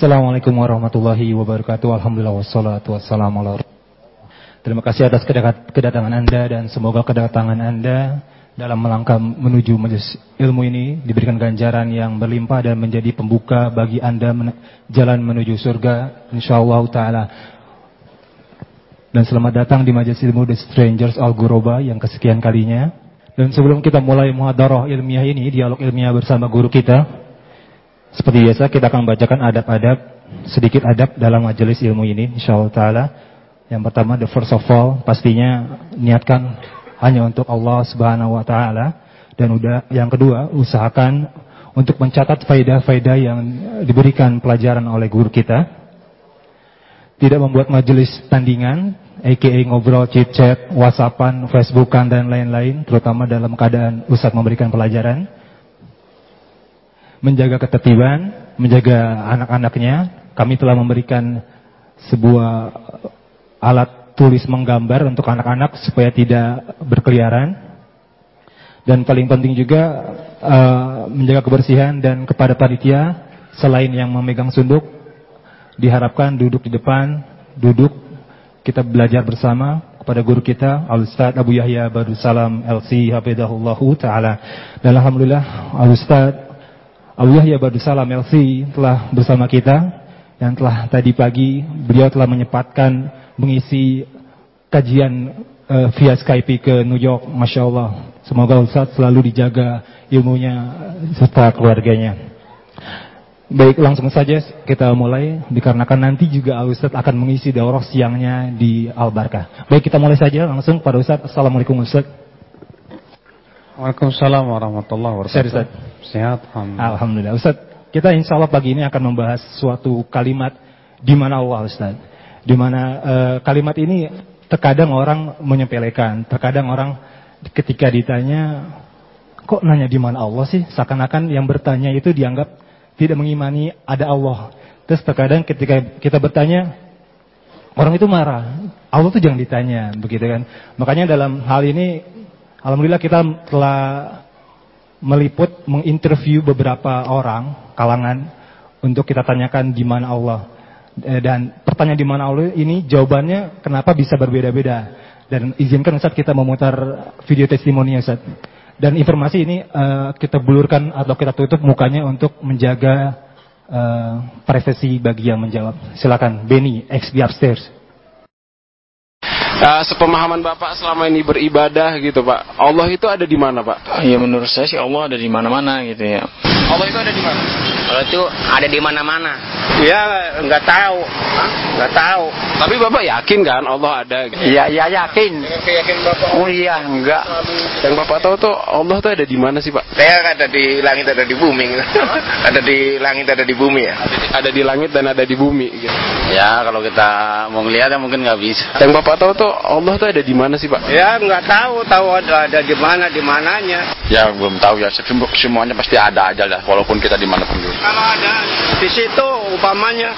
Assalamualaikum warahmatullahi wabarakatuh. Alhamdulillah wassalatu wassalamu ala Terima kasih atas kedatangan Anda dan semoga kedatangan Anda dalam melangkah menuju majelis ilmu ini diberikan ganjaran yang berlimpah dan menjadi pembuka bagi Anda men jalan menuju surga insyaallah taala. Dan selamat datang di majelis ilmu The Strangers Al Guroba yang kesekian kalinya. Dan sebelum kita mulai muhadarah ilmiah ini, dialog ilmiah bersama guru kita, seperti biasa kita akan bacakan adab-adab sedikit adab dalam majelis ilmu ini insyaallah taala. Yang pertama the first of all pastinya niatkan hanya untuk Allah Subhanahu wa taala dan udah yang kedua usahakan untuk mencatat faedah-faedah yang diberikan pelajaran oleh guru kita. Tidak membuat majelis tandingan, aka ngobrol, chit-chat, whatsappan, facebookan dan lain-lain, terutama dalam keadaan Ustaz memberikan pelajaran menjaga ketertiban, menjaga anak-anaknya. Kami telah memberikan sebuah alat tulis menggambar untuk anak-anak supaya tidak berkeliaran. Dan paling penting juga uh, menjaga kebersihan dan kepada panitia selain yang memegang sunduk diharapkan duduk di depan, duduk kita belajar bersama kepada guru kita Al-Ustaz Abu Yahya Salam LC Hafizahullahu taala. Dan alhamdulillah Al-Ustaz Abu Yahya Salam LC telah bersama kita yang telah tadi pagi beliau telah menyempatkan mengisi kajian uh, via Skype ke New York, masya Allah. Semoga Ustaz selalu dijaga ilmunya serta keluarganya. Baik, langsung saja kita mulai dikarenakan nanti juga Al Ustaz akan mengisi daurah siangnya di Al Barkah. Baik, kita mulai saja langsung pada Ustaz. Assalamualaikum Ustaz. Waalaikumsalam warahmatullahi wabarakatuh. Sehat, Sehat, Alhamdulillah. Alhamdulillah. Ustaz, kita insya Allah pagi ini akan membahas suatu kalimat di mana Allah Ustaz. Di mana uh, kalimat ini terkadang orang menyepelekan, terkadang orang ketika ditanya kok nanya di mana Allah sih? Seakan-akan yang bertanya itu dianggap tidak mengimani ada Allah. Terus terkadang ketika kita bertanya orang itu marah. Allah tuh jangan ditanya, begitu kan? Makanya dalam hal ini Alhamdulillah kita telah meliput, menginterview beberapa orang, kalangan, untuk kita tanyakan di mana Allah. Eh, dan pertanyaan di mana Allah ini jawabannya kenapa bisa berbeda-beda. Dan izinkan Ustaz kita memutar video testimoni Ustaz. Dan informasi ini uh, kita bulurkan atau kita tutup mukanya untuk menjaga uh, privasi bagi yang menjawab. Silakan Benny, XB upstairs uh, sepemahaman Bapak selama ini beribadah gitu Pak. Allah itu ada di mana Pak? Ya menurut saya sih Allah ada di mana-mana gitu ya. Allah itu ada di mana? Allah itu ada di mana-mana. Ya nggak tahu, nggak tahu. Tapi bapak yakin kan Allah ada? Iya, iya yakin. Yakin bapak? Oh iya, enggak. Yang bapak tahu tuh Allah tuh ada di mana sih pak? Saya ada di langit, ada di bumi. ada di langit, ada di bumi ya. Ada di langit dan ada di bumi. Gitu. Ya kalau kita mau ngeliat ya mungkin nggak bisa. Yang bapak tahu tuh Allah tuh ada di mana sih pak? Ya nggak tahu, tahu ada, ada di mana, di mananya. Ya belum tahu ya. Semuanya pasti ada aja lah, walaupun kita di mana pun dulu. Kalau ada di situ umpamanya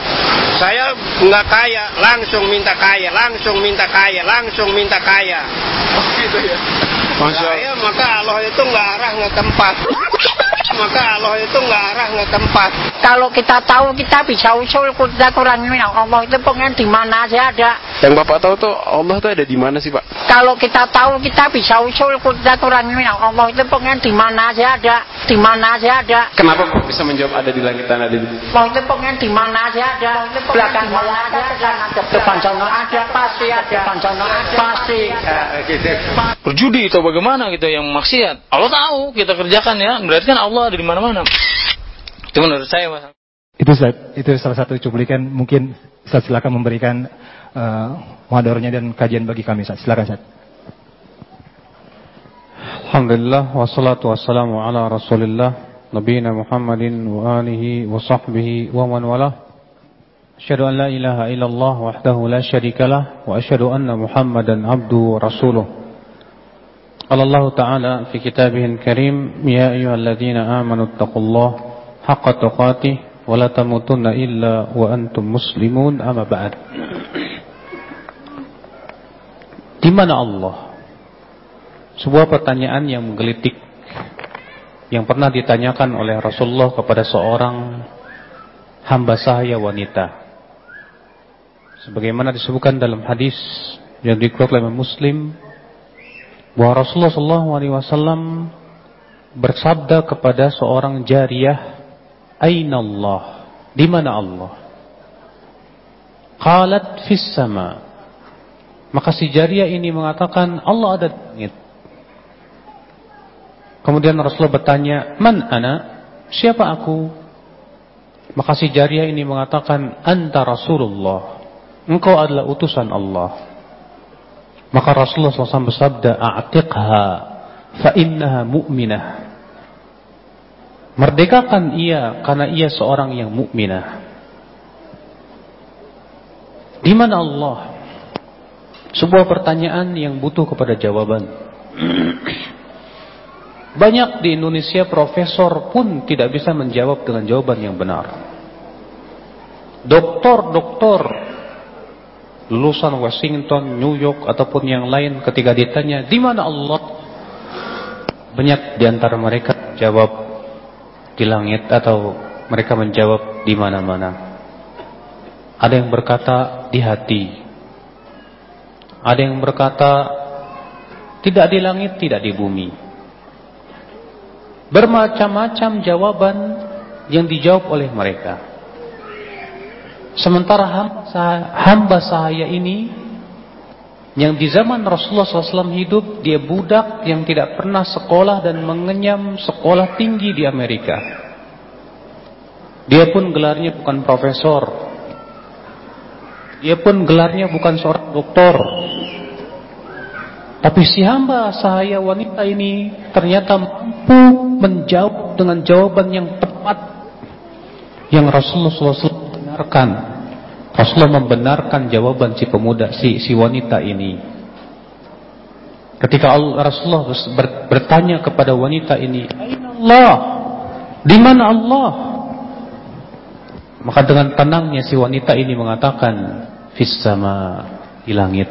saya nggak kaya, langsung minta kaya, langsung minta kaya, langsung minta kaya. Oh gitu ya. Masya Allah. maka Allah itu nggak arah nggak tempat. Maka Allah itu nggak arah nggak tempat. Kalau kita tahu kita bisa usul kita kurang Allah itu pengen di mana aja ada. Yang bapak tahu tuh Allah tuh ada di mana sih pak? Kalau kita tahu kita bisa usul kita kurang Allah itu pengen di mana aja ada, di mana aja ada. Kenapa kok bisa menjawab ada di langit dan ada di bumi? Allah itu pengen di mana aja ada, belakang mana aja ada, depan sana ada, pasti ada, depan sana ada, pasti. Berjudi atau bagaimana gitu yang maksiat. Allah tahu kita kerjakan ya, berarti kan Allah Allah ada di mana-mana. Itu menurut saya, Mas. Itu itu salah satu cuplikan mungkin saya silakan memberikan uh, modornya dan kajian bagi kami Ustaz. Silakan Ustaz. Alhamdulillah wassalatu wassalamu ala Rasulillah nabiyina Muhammadin wa alihi wa sahbihi wa man wala. Asyhadu an la ilaha illallah wahdahu la syarikalah wa asyhadu anna Muhammadan abduhu wa rasuluh. قال الله تعالى في كتابه الكريم يا أيها الذين آمنوا اتقوا الله حق تقاته ولا تموتن إلا وأنتم مسلمون أما بعد Di mana Allah? Sebuah pertanyaan yang menggelitik yang pernah ditanyakan oleh Rasulullah kepada seorang hamba sahaya wanita. Sebagaimana disebutkan dalam hadis yang dikeluarkan oleh Muslim bahwa Rasulullah SAW bersabda kepada seorang jariyah, "Aina Allah?" Di mana Allah? Qalat fis sama. Maka si jariyah ini mengatakan Allah ada di langit. Kemudian Rasulullah bertanya, "Man ana?" Siapa aku? Maka si jariyah ini mengatakan, "Anta Rasulullah." Engkau adalah utusan Allah. Maka Rasulullah SAW bersabda, "A'tiqha fa innaha mu'minah." Merdekakan ia karena ia seorang yang mukminah. Di mana Allah? Sebuah pertanyaan yang butuh kepada jawaban. Banyak di Indonesia profesor pun tidak bisa menjawab dengan jawaban yang benar. Doktor-doktor lulusan Washington, New York ataupun yang lain ketika ditanya di mana Allah, banyak di antara mereka jawab di langit atau mereka menjawab di mana-mana. Ada yang berkata di hati. Ada yang berkata tidak di langit, tidak di bumi. Bermacam-macam jawaban yang dijawab oleh mereka. Sementara hamba saya ini yang di zaman Rasulullah SAW hidup dia budak yang tidak pernah sekolah dan mengenyam sekolah tinggi di Amerika. Dia pun gelarnya bukan profesor. Dia pun gelarnya bukan seorang doktor. Tapi si hamba saya wanita ini ternyata mampu menjawab dengan jawaban yang tepat yang Rasulullah SAW membenarkan Rasulullah membenarkan jawaban si pemuda si si wanita ini. Ketika Rasulullah ber, bertanya kepada wanita ini, Allah, di mana Allah?" Maka dengan tenangnya si wanita ini mengatakan, "Fis sama di langit."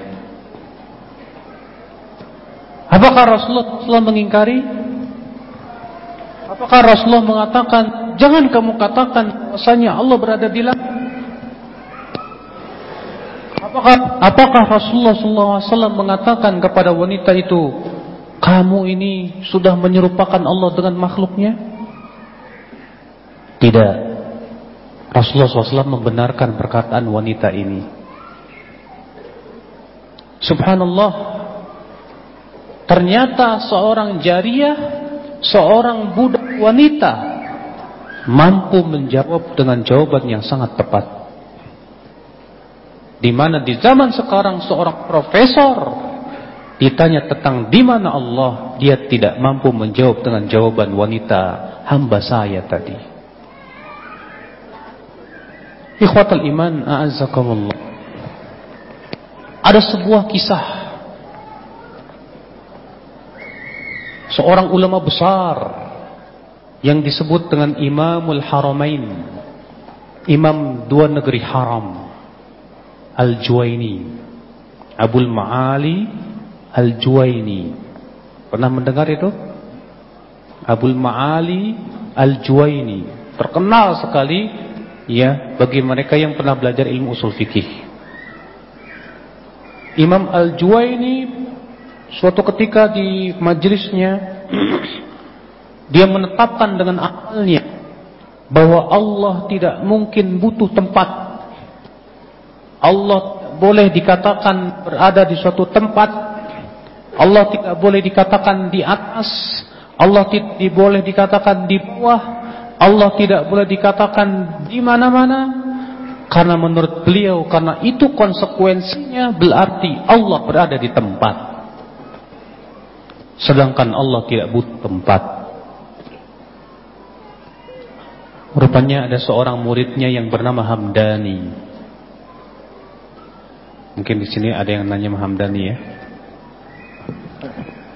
Apakah Rasulullah, Rasulullah mengingkari? Apakah Rasulullah mengatakan, "Jangan kamu katakan bahwasanya Allah berada di langit"? Apakah, apakah Rasulullah SAW mengatakan kepada wanita itu, kamu ini sudah menyerupakan Allah dengan makhluknya? Tidak. Rasulullah SAW membenarkan perkataan wanita ini. Subhanallah. Ternyata seorang jariah, seorang budak wanita mampu menjawab dengan jawaban yang sangat tepat. Di mana di zaman sekarang seorang profesor ditanya tentang di mana Allah, dia tidak mampu menjawab dengan jawaban wanita hamba saya tadi. Ikhwatal iman, a'azzakumullah. Ada sebuah kisah seorang ulama besar yang disebut dengan Imamul Haramain, imam dua negeri haram. Al-Juwaini Abul Ma'ali Al-Juwaini Pernah mendengar itu? Abul Ma'ali Al-Juwaini Terkenal sekali ya bagi mereka yang pernah belajar ilmu usul fikih. Imam Al-Juwaini suatu ketika di majelisnya dia menetapkan dengan akalnya bahwa Allah tidak mungkin butuh tempat Allah boleh dikatakan berada di suatu tempat. Allah tidak boleh dikatakan di atas. Allah tidak boleh dikatakan di bawah. Allah tidak boleh dikatakan di mana-mana. Karena menurut beliau, karena itu konsekuensinya berarti Allah berada di tempat. Sedangkan Allah tidak butuh tempat. Rupanya ada seorang muridnya yang bernama Hamdani. Mungkin di sini ada yang nanya Hamdani ya.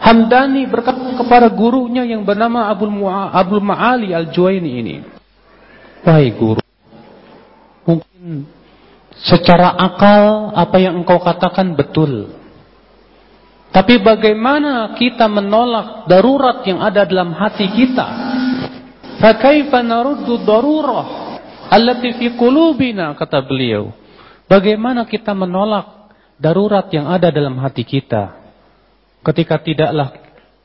Hamdani berkata kepada gurunya yang bernama Abdul, Abdul Ma'ali Al-Juwaini ini. Wahai guru, mungkin secara akal apa yang engkau katakan betul. Tapi bagaimana kita menolak darurat yang ada dalam hati kita? Fakaifa naruddu darurah allati fi qulubina kata beliau. Bagaimana kita menolak darurat yang ada dalam hati kita ketika tidaklah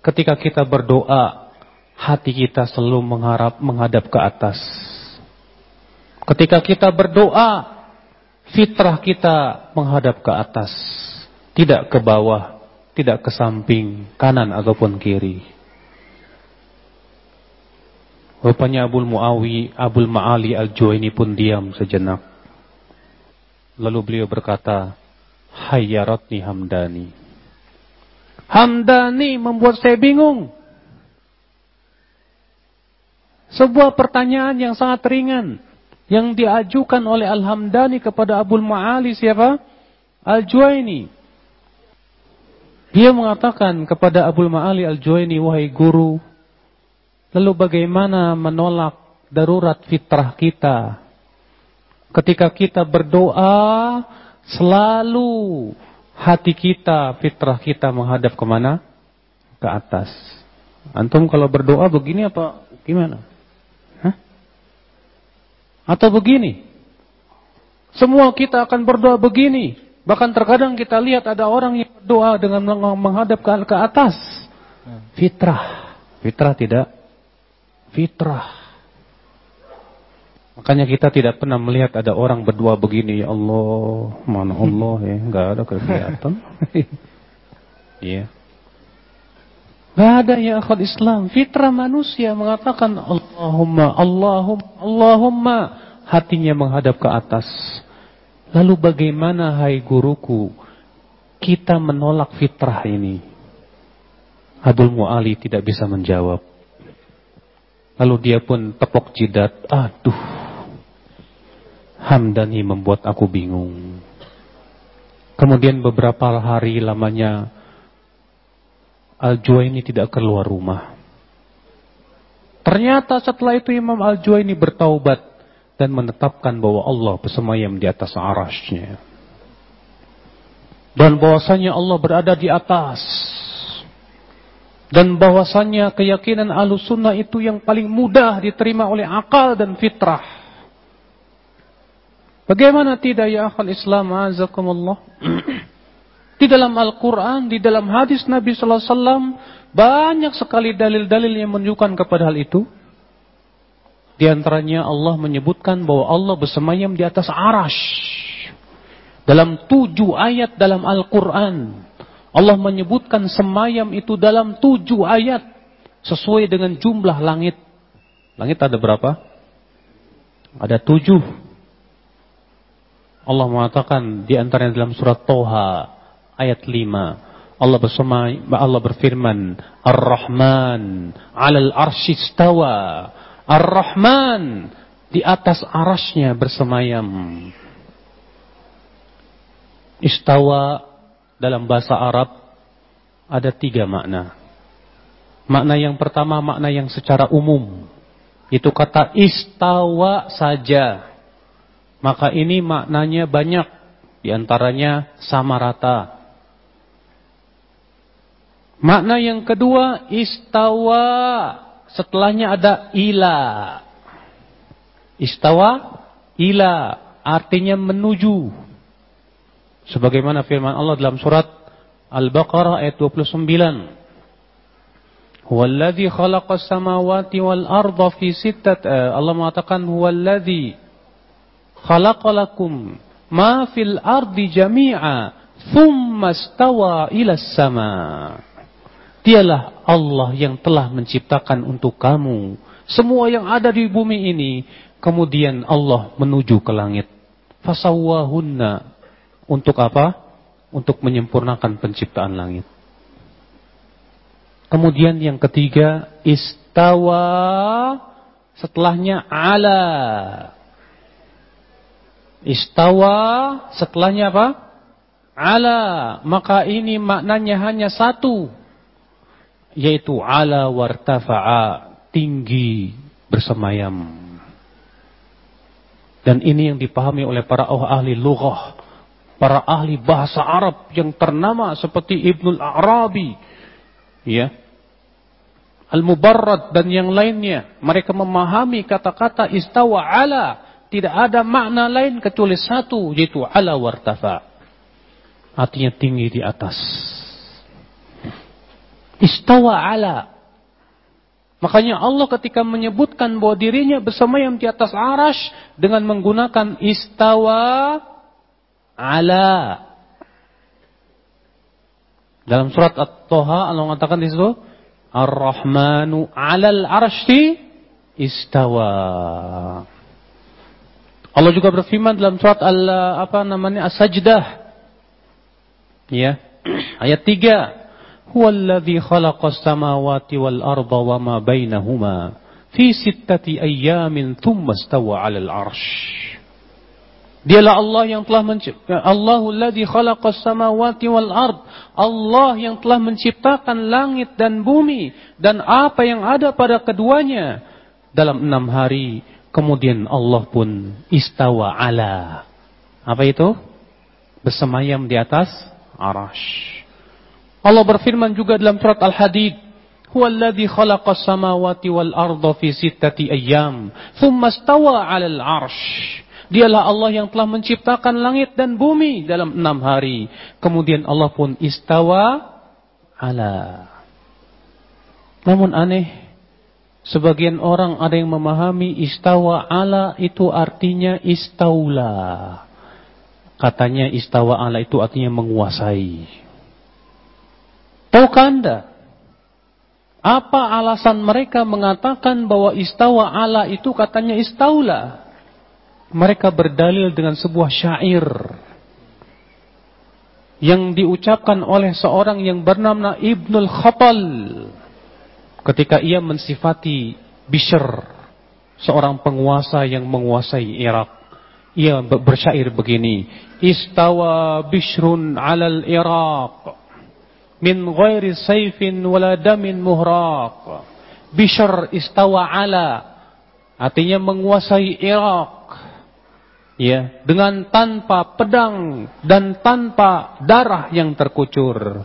ketika kita berdoa hati kita selalu mengharap menghadap ke atas. Ketika kita berdoa fitrah kita menghadap ke atas, tidak ke bawah, tidak ke samping, kanan ataupun kiri. Rupanya Abul Muawi, Abul Ma'ali Al-Juwaini pun diam sejenak. Lalu beliau berkata, Hayyaratni Hamdani. Hamdani membuat saya bingung. Sebuah pertanyaan yang sangat ringan. Yang diajukan oleh Al-Hamdani kepada Abul Ma'ali siapa? Al-Juwaini. Dia mengatakan kepada Abul Ma'ali Al-Juwaini, Wahai guru, Lalu bagaimana menolak darurat fitrah kita? Ketika kita berdoa, selalu hati kita, fitrah kita menghadap ke mana? Ke atas. Antum kalau berdoa begini apa gimana? Hah? Atau begini? Semua kita akan berdoa begini. Bahkan terkadang kita lihat ada orang yang berdoa dengan menghadap ke atas. Fitrah. Fitrah tidak fitrah. Makanya kita tidak pernah melihat ada orang berdua begini, ya Allah, mana Allah ya, nggak ada kelihatan. Iya. Nggak ada ya akhwat Islam. Fitrah manusia mengatakan Allahumma, Allahumma, Allahumma. Hatinya menghadap ke atas. Lalu bagaimana hai guruku, kita menolak fitrah ini? Abdul Mu'ali tidak bisa menjawab. Lalu dia pun tepok jidat. Aduh. Hamdani membuat aku bingung. Kemudian beberapa hari lamanya Al-Juwaini tidak keluar rumah. Ternyata setelah itu Imam Al-Juwaini bertaubat dan menetapkan bahwa Allah bersemayam di atas arasnya. Dan bahwasanya Allah berada di atas dan bahwasannya keyakinan sunnah itu yang paling mudah diterima oleh akal dan fitrah. Bagaimana tidak ya akal Islam azakumullah? di dalam Al-Quran, di dalam hadis Nabi Wasallam banyak sekali dalil-dalil yang menunjukkan kepada hal itu. Di antaranya Allah menyebutkan bahwa Allah bersemayam di atas arash. Dalam tujuh ayat dalam Al-Quran. Allah menyebutkan semayam itu dalam tujuh ayat sesuai dengan jumlah langit. Langit ada berapa? Ada tujuh. Allah mengatakan di antaranya dalam surat Toha ayat lima. Allah bersama Allah berfirman, Ar-Rahman 'alal arsy istawa. Ar-Rahman di atas arasnya bersemayam. Istawa dalam bahasa Arab ada tiga makna. Makna yang pertama makna yang secara umum. Itu kata istawa saja. Maka ini maknanya banyak. Di antaranya sama rata. Makna yang kedua istawa. Setelahnya ada ila. Istawa, ila. Artinya menuju. Sebagaimana firman Allah dalam surat Al-Baqarah ayat 29. Huwallazi khalaqas samawati wal arda fi sittat eh, Allah mengatakan huwallazi khalaqalakum ma ardi jami'a thumma stawa ila sama. Dialah Allah yang telah menciptakan untuk kamu semua yang ada di bumi ini kemudian Allah menuju ke langit. Fasawwahunna untuk apa? Untuk menyempurnakan penciptaan langit. Kemudian yang ketiga, istawa setelahnya ala. Istawa setelahnya apa? Ala. Maka ini maknanya hanya satu. Yaitu ala wartafa'a. Tinggi bersemayam. Dan ini yang dipahami oleh para ahli lughah para ahli bahasa Arab yang ternama seperti Ibnul Arabi, ya, Al-Mubarrad dan yang lainnya. Mereka memahami kata-kata istawa ala tidak ada makna lain kecuali satu yaitu ala wartafa. Artinya tinggi di atas. Istawa ala. Makanya Allah ketika menyebutkan bahwa dirinya bersemayam di atas arash dengan menggunakan istawa ala. Dalam surat At-Toha Allah mengatakan di situ Ar-Rahmanu 'alal arsy istawa. Allah juga berfirman dalam surat al apa namanya As-Sajdah. Ya. Ayat 3. Huwallazi khalaqas samawati wal arda wama bainahuma fi sittati ayyamin thumma istawa 'alal arsy. Dialah Allah yang telah mencipta Allahul ladzi khalaqas samawati wal ard. Allah yang telah menciptakan langit dan bumi dan apa yang ada pada keduanya dalam enam hari. Kemudian Allah pun istawa ala. Apa itu? Bersemayam di atas arash. Allah berfirman juga dalam surat Al-Hadid. Huwallazi khalaqas samawati wal arda fi sittati ayyam. Thumma istawa 'alal arsh. Dialah Allah yang telah menciptakan langit dan bumi dalam enam hari. Kemudian Allah pun istawa ala. Namun aneh, sebagian orang ada yang memahami istawa ala itu artinya istaula. Katanya istawa ala itu artinya menguasai. Tahukah anda? Apa alasan mereka mengatakan bahwa istawa ala itu katanya istaula? mereka berdalil dengan sebuah syair yang diucapkan oleh seorang yang bernama Ibnul Khatal ketika ia mensifati Bishr seorang penguasa yang menguasai Irak. Ia bersyair begini istawa bishrun alal Irak min ghairi sayfin wala damin muhraq. Bishr istawa ala artinya menguasai Irak. Ya dengan tanpa pedang dan tanpa darah yang terkucur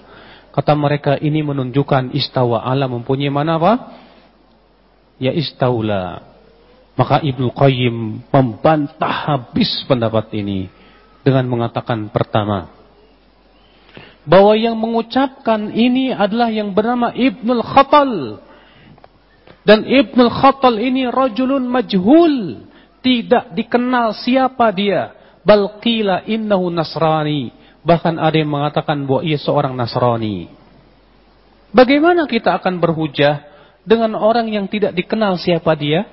kata mereka ini menunjukkan istawa Allah mempunyai mana apa ya istaula maka Ibnu Qayyim membantah habis pendapat ini dengan mengatakan pertama bahwa yang mengucapkan ini adalah yang bernama Ibnul Khatal dan Ibnul Khatal ini rajulun majhul tidak dikenal siapa dia. Balqila innahu nasrani. Bahkan ada yang mengatakan bahwa ia seorang Nasrani. Bagaimana kita akan berhujah dengan orang yang tidak dikenal siapa dia?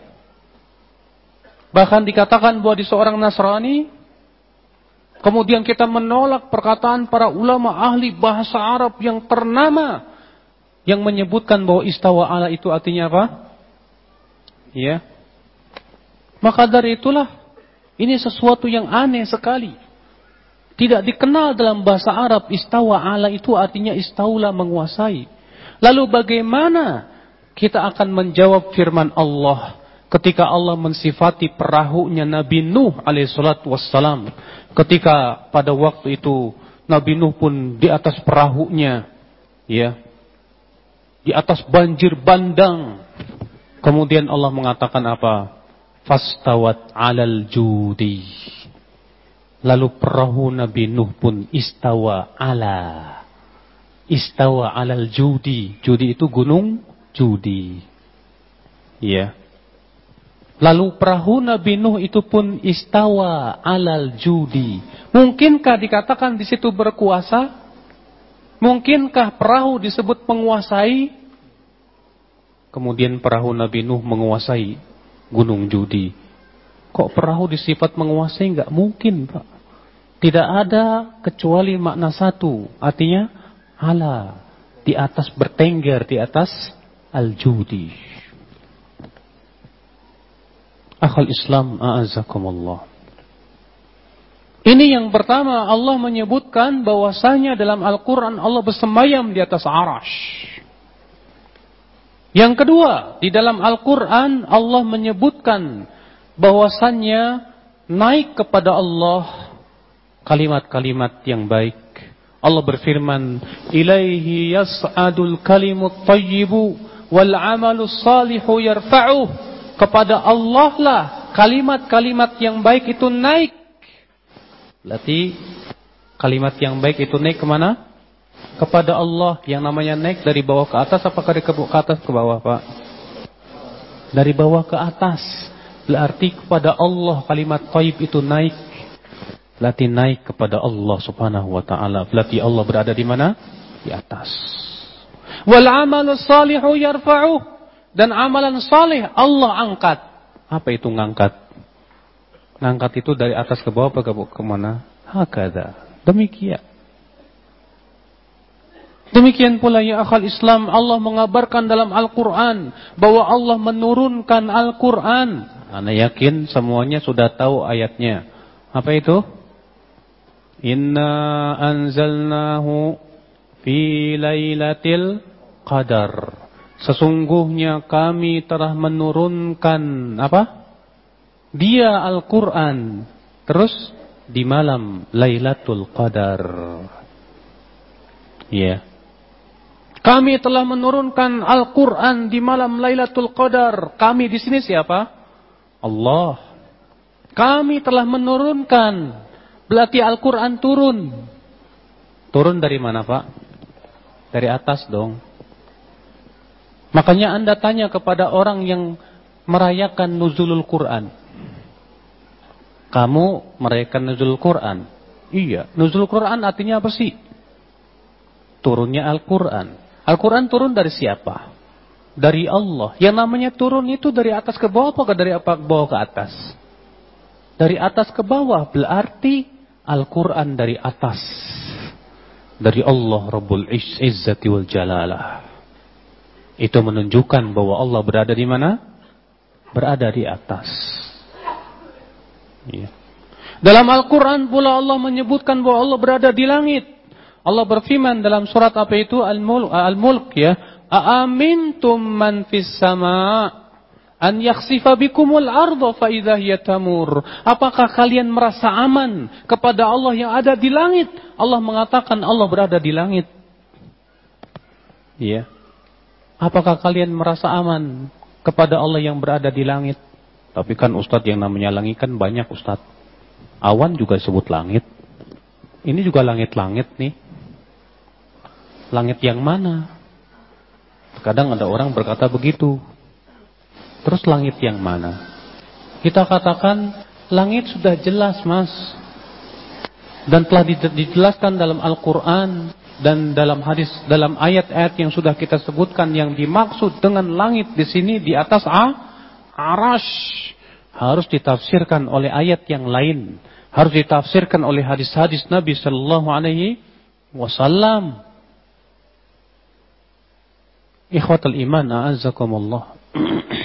Bahkan dikatakan bahwa dia seorang Nasrani. Kemudian kita menolak perkataan para ulama ahli bahasa Arab yang ternama. Yang menyebutkan bahwa istawa Allah itu artinya apa? Ya, maka dari itulah ini sesuatu yang aneh sekali. Tidak dikenal dalam bahasa Arab istawa ala itu artinya istaula menguasai. Lalu bagaimana kita akan menjawab firman Allah ketika Allah mensifati perahunya Nabi Nuh alaihissalam wassalam. Ketika pada waktu itu Nabi Nuh pun di atas perahunya ya di atas banjir bandang. Kemudian Allah mengatakan apa? fastawat alal judi. Lalu perahu Nabi Nuh pun istawa ala. Istawa alal judi. Judi itu gunung judi. Ya. Lalu perahu Nabi Nuh itu pun istawa alal judi. Mungkinkah dikatakan di situ berkuasa? Mungkinkah perahu disebut menguasai? Kemudian perahu Nabi Nuh menguasai gunung judi. Kok perahu disifat menguasai? Enggak mungkin, Pak. Tidak ada kecuali makna satu. Artinya, ala. Di atas bertengger, di atas al-judi. Akhal Islam, a'azakumullah. Ini yang pertama Allah menyebutkan bahwasanya dalam Al-Quran Allah bersemayam di atas arash. Yang kedua, di dalam Al-Quran Allah menyebutkan bahwasannya naik kepada Allah kalimat-kalimat yang baik. Allah berfirman, "Ilaihi yas'adul kalimut tayyibu wal amalus salihu yarfa'uh." Kepada Allah lah kalimat-kalimat yang baik itu naik. Berarti kalimat yang baik itu naik ke mana? Kepada Allah yang namanya naik dari bawah ke atas apakah dari ke atas ke bawah Pak? Dari bawah ke atas. Berarti kepada Allah kalimat taib itu naik. Berarti naik kepada Allah subhanahu wa ta'ala. Berarti Allah berada di mana? Di atas. Wal amalu salihu yarfa'uh. Dan amalan salih Allah angkat. Apa itu ngangkat? Ngangkat itu dari atas ke bawah apa ke ke mana? Hakada. Demikian. Demikian pula ya akal Islam Allah mengabarkan dalam Al-Quran bahwa Allah menurunkan Al-Quran. Anda yakin semuanya sudah tahu ayatnya. Apa itu? Inna anzalnahu fi lailatil qadar. Sesungguhnya kami telah menurunkan apa? Dia Al-Quran. Terus di malam Lailatul Qadar. Ya. Kami telah menurunkan Al-Quran di malam Lailatul Qadar. Kami di sini siapa? Allah. Kami telah menurunkan. Berarti Al-Quran turun. Turun dari mana Pak? Dari atas dong. Makanya anda tanya kepada orang yang merayakan nuzulul Quran. Kamu merayakan nuzulul Quran. Iya, nuzulul Quran artinya apa sih? Turunnya Al-Quran. Al-Quran turun dari siapa? Dari Allah. Yang namanya turun itu dari atas ke bawah apa dari apa bawah ke atas? Dari atas ke bawah berarti Al-Quran dari atas. Dari Allah Rabbul Izzati wal Jalalah. Itu menunjukkan bahwa Allah berada di mana? Berada di atas. Ya. Dalam Al-Quran pula Allah menyebutkan bahwa Allah berada di langit. Allah berfirman dalam surat apa itu Al-Mulk Al ya, "Aamintum man fis sama' an yakhsifa bikumul arda fa idza hiya tamur." Apakah kalian merasa aman kepada Allah yang ada di langit? Allah mengatakan Allah berada di langit. Iya. Apakah kalian merasa aman kepada Allah yang berada di langit? Tapi kan ustadz yang namanya langit kan banyak ustadz. Awan juga disebut langit. Ini juga langit-langit nih. Langit yang mana? Kadang ada orang berkata begitu. Terus langit yang mana? Kita katakan langit sudah jelas mas. Dan telah dijelaskan dalam Al-Quran dan dalam hadis dalam ayat-ayat yang sudah kita sebutkan yang dimaksud dengan langit di sini di atas a arash harus ditafsirkan oleh ayat yang lain harus ditafsirkan oleh hadis-hadis Nabi Sallallahu Alaihi Wasallam Ikhwatul iman, a'azzakumullah.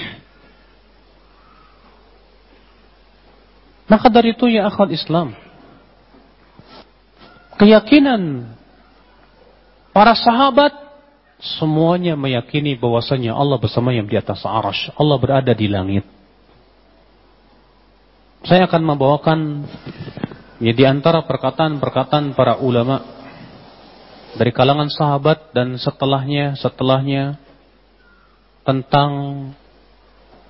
Maka dari itu ya akhwat Islam, keyakinan para sahabat semuanya meyakini bahwasanya Allah bersama yang di atas arash. Allah berada di langit. Saya akan membawakan ya, di antara perkataan-perkataan para ulama dari kalangan sahabat dan setelahnya setelahnya tentang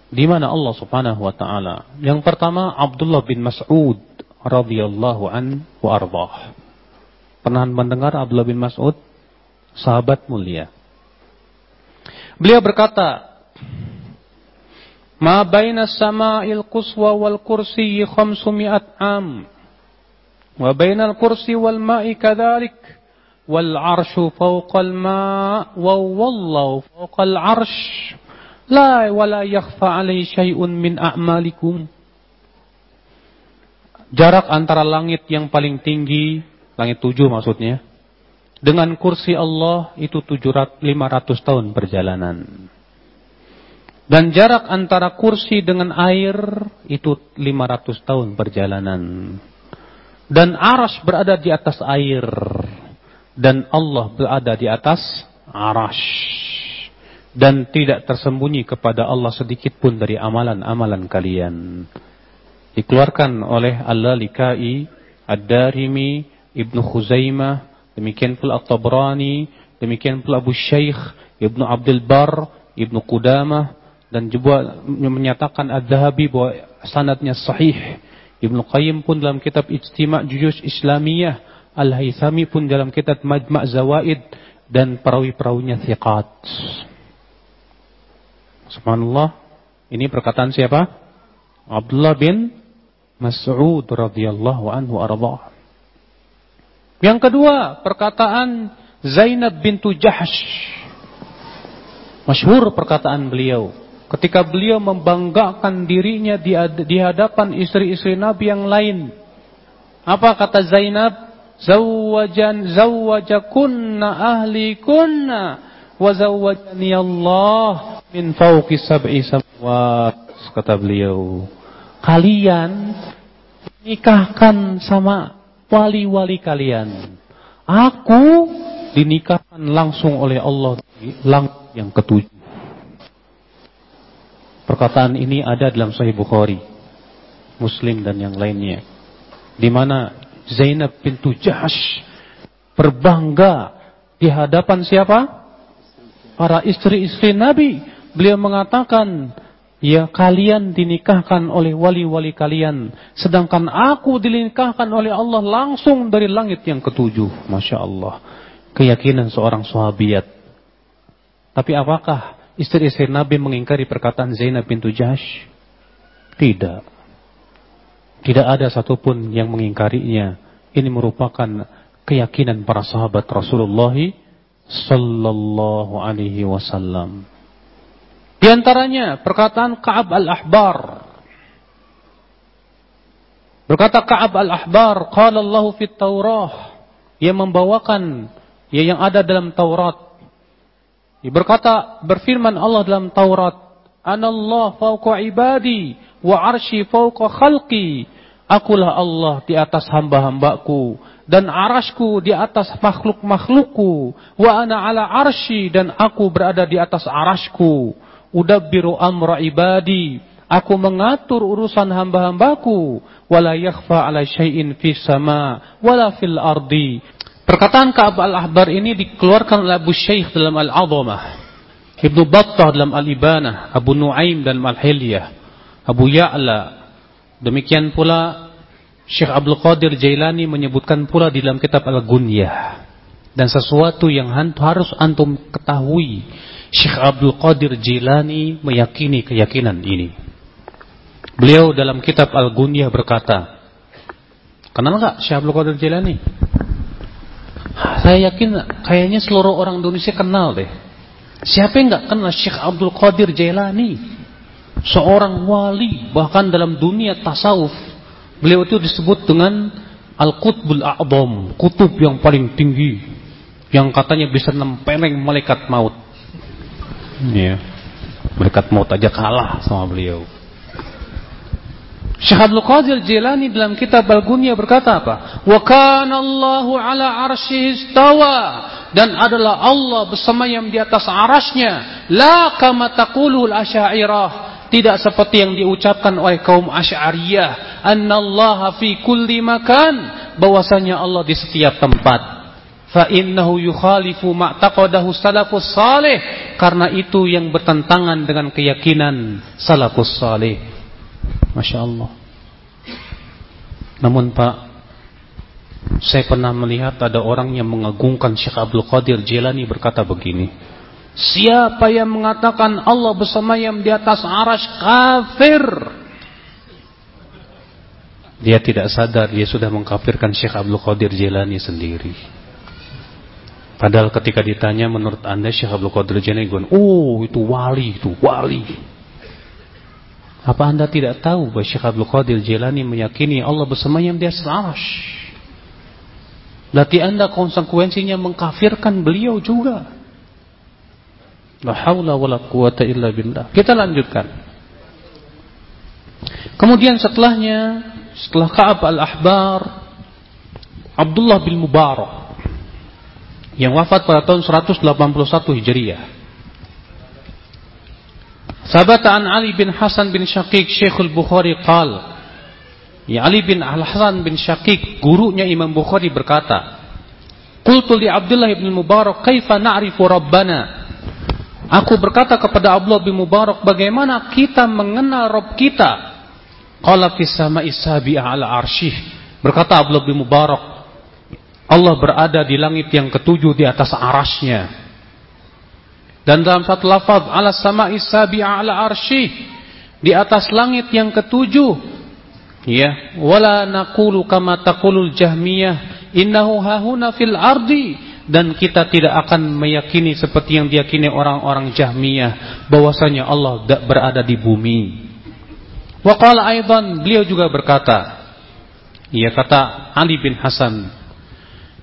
di mana Allah Subhanahu wa taala. Yang pertama Abdullah bin Mas'ud radhiyallahu an wa ardah. Pernah mendengar Abdullah bin Mas'ud? Sahabat mulia. Beliau berkata, "Ma baina sama'il quswa wal kursi 500 am wa baina al kursi wal ma'i kadzalik wal arshu fawqa al ma' wa wallahu fawqa al arsh." La wala yakhfa alai syai'un min a'malikum. Jarak antara langit yang paling tinggi, langit tujuh maksudnya, dengan kursi Allah itu 700, 500 tahun perjalanan. Dan jarak antara kursi dengan air itu 500 tahun perjalanan. Dan aras berada di atas air. Dan Allah berada di atas arash dan tidak tersembunyi kepada Allah sedikit pun dari amalan-amalan kalian dikeluarkan oleh Al-Lalikai Ad-Darimi Ibnu Khuzaimah demikian pula At-Tabrani demikian pula Abu Syekh Ibnu Abdul Bar Ibnu Qudamah dan juga menyatakan Ad-Dhahabi bahwa sanadnya sahih. Ibnu Qayyim pun dalam kitab Ijtima' Juyus Islamiyah, Al-Haythami pun dalam kitab Majma' Zawaid dan perawi-perawinya thiqat. Subhanallah. Ini perkataan siapa? Abdullah bin Mas'ud radhiyallahu anhu arda. Yang kedua, perkataan Zainab bintu Jahsh. Masyhur perkataan beliau ketika beliau membanggakan dirinya di, hadapan istri-istri Nabi yang lain. Apa kata Zainab? Zawwajan zawwajakunna ahlikunna wa Allah min fawqi sab'i samawat kata beliau. Kalian nikahkan sama wali-wali kalian. Aku dinikahkan langsung oleh Allah di langit yang ketujuh. Perkataan ini ada dalam Sahih Bukhari, Muslim dan yang lainnya. Di mana Zainab pintu Jahsh berbangga di hadapan siapa? Para istri-istri Nabi. Beliau mengatakan, ya kalian dinikahkan oleh wali-wali kalian. Sedangkan aku dinikahkan oleh Allah langsung dari langit yang ketujuh. Masya Allah. Keyakinan seorang sahabiat. Tapi apakah istri-istri Nabi mengingkari perkataan Zainab bintu Jahsh? Tidak. Tidak ada satupun yang mengingkarinya. Ini merupakan keyakinan para sahabat Rasulullah sallallahu alaihi wasallam. Di antaranya perkataan Ka'ab al-Ahbar. Berkata Ka'ab al-Ahbar, qala Allah fit Taurah, yang membawakan ya yang ada dalam Taurat Berkata berfirman Allah dalam Taurat, "Anallah fauqa ibadi wa arsy fauqa khalqi." Akulah Allah di atas hamba-hambaku dan arasku di atas makhluk-makhlukku. Wa ana ala arsy dan aku berada di atas arasku. Udabbiru amra ibadi. Aku mengatur urusan hamba-hambaku. Wala yakhfa ala syai'in fis sama wala fil ardi. Perkataan Ka'ab al-Ahbar ini dikeluarkan oleh Abu Syekh dalam Al-Azamah. Ibnu Battah dalam Al-Ibanah, Abu Nuaim dalam Al-Hilyah, Abu Ya'la. Demikian pula Syekh Abdul Qadir Jailani menyebutkan pula di dalam kitab Al-Gunyah. Dan sesuatu yang harus antum ketahui, Syekh Abdul Qadir Jailani meyakini keyakinan ini. Beliau dalam kitab Al-Gunyah berkata, Kenal nggak Syekh Abdul Qadir Jailani? Saya yakin kayaknya seluruh orang Indonesia kenal deh. Siapa yang nggak kenal Syekh Abdul Qadir Jailani? Seorang wali bahkan dalam dunia tasawuf beliau itu disebut dengan Al-Qutbul A'bam, kutub yang paling tinggi yang katanya bisa nempeleng malaikat maut. Ya. Malaikat maut aja kalah sama beliau. Syekh Abdul Qadir Jilani dalam kitab Al-Gunya berkata apa? Wa kana Allahu ala arsyihi istawa dan adalah Allah bersama yang di atas arasnya la kama taqulul asy'ariyah tidak seperti yang diucapkan oleh kaum Asy'ariyah annallaha fi kulli makan bahwasanya Allah di setiap tempat fa innahu yukhalifu ma taqadahu salafus salih karena itu yang bertentangan dengan keyakinan salafus salih Masya Allah. Namun Pak, saya pernah melihat ada orang yang mengagungkan Syekh Abdul Qadir Jilani berkata begini. Siapa yang mengatakan Allah bersama yang di atas aras kafir. Dia tidak sadar dia sudah mengkafirkan Syekh Abdul Qadir Jilani sendiri. Padahal ketika ditanya menurut anda Syekh Abdul Qadir Jilani, oh itu wali, itu wali. Apa anda tidak tahu bahwa Syekh Abdul Qadir Jilani meyakini Allah bersemayam di atas arsh? Berarti anda konsekuensinya mengkafirkan beliau juga. La haula wa la. Kita lanjutkan. Kemudian setelahnya, setelah Ka'ab al-Ahbar, Abdullah bin Mubarak yang wafat pada tahun 181 Hijriah. Sabata an Ali bin Hasan bin Syaqiq Syekhul Bukhari qal Ya Ali bin Al-Hasan bin Syaqiq gurunya Imam Bukhari berkata Qultu li Abdullah bin Mubarak kaifa na'rifu rabbana Aku berkata kepada Abdullah bin Mubarak, bagaimana kita mengenal Rob kita? Qala fis sama'i ala arsyih. Berkata Abdullah bin Mubarak, Allah berada di langit yang ketujuh di atas arasnya. Dan dalam satu lafaz ala sama'i sabi'a ala arsyih di atas langit yang ketujuh ya wala naqulu kama taqulul jahmiyah innahu hahuna fil ardi dan kita tidak akan meyakini seperti yang diyakini orang-orang Jahmiyah bahwasanya Allah berada di bumi. Wa qala beliau juga berkata, ia kata Ali bin Hasan,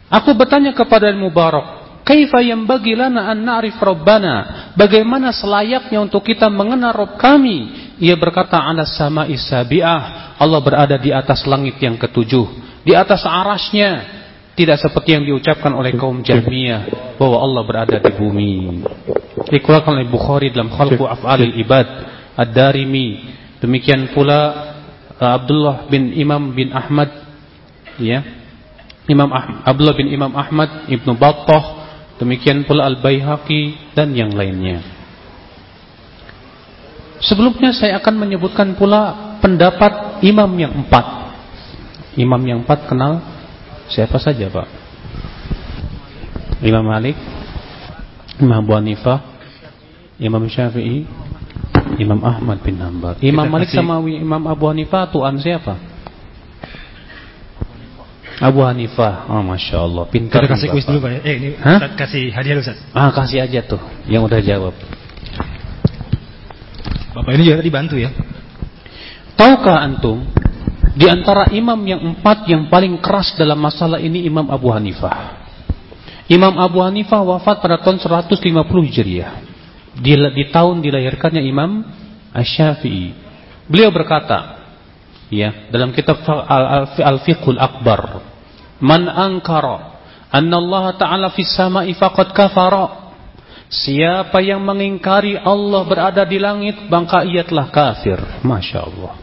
aku bertanya kepada Mubarak, kaifa bagi lana an na'rif rabbana? Bagaimana selayaknya untuk kita mengenal Rabb kami? Ia berkata, "Ala sama isabiah." Allah berada di atas langit yang ketujuh, di atas arasnya, tidak seperti yang diucapkan oleh kaum Jahmiyah bahwa Allah berada di bumi. Dikeluarkan oleh Bukhari dalam Khalqu Af'alil Ibad Ad-Darimi. Demikian pula uh, Abdullah bin Imam bin Ahmad ya. Imam ah Abdullah bin Imam Ahmad Ibnu Battah demikian pula Al-Baihaqi dan yang lainnya. Sebelumnya saya akan menyebutkan pula pendapat imam yang empat. Imam yang empat kenal Siapa saja Pak? Imam Malik Imam Abu Hanifah Imam Syafi'i Imam Ahmad bin Hanbal Imam Malik sama Imam Abu Hanifah tuan siapa? Abu Hanifah Oh Masya Allah Pintar Kita kasih kuis dulu Pak ya. Eh ini Hah? kasih hadiah Ustaz Ah kasih aja tuh Yang udah jawab Bapak ini juga tadi bantu ya Tahukah antum di antara imam yang empat yang paling keras dalam masalah ini Imam Abu Hanifah. Imam Abu Hanifah wafat pada tahun 150 Hijriah. Di, di tahun dilahirkannya Imam Asy-Syafi'i. Beliau berkata, ya, dalam kitab Al-Fiqhul Akbar, "Man ankara anna Allah Ta'ala fis sama'i faqad kafara." Siapa yang mengingkari Allah berada di langit, maka ia telah kafir. Masya Allah.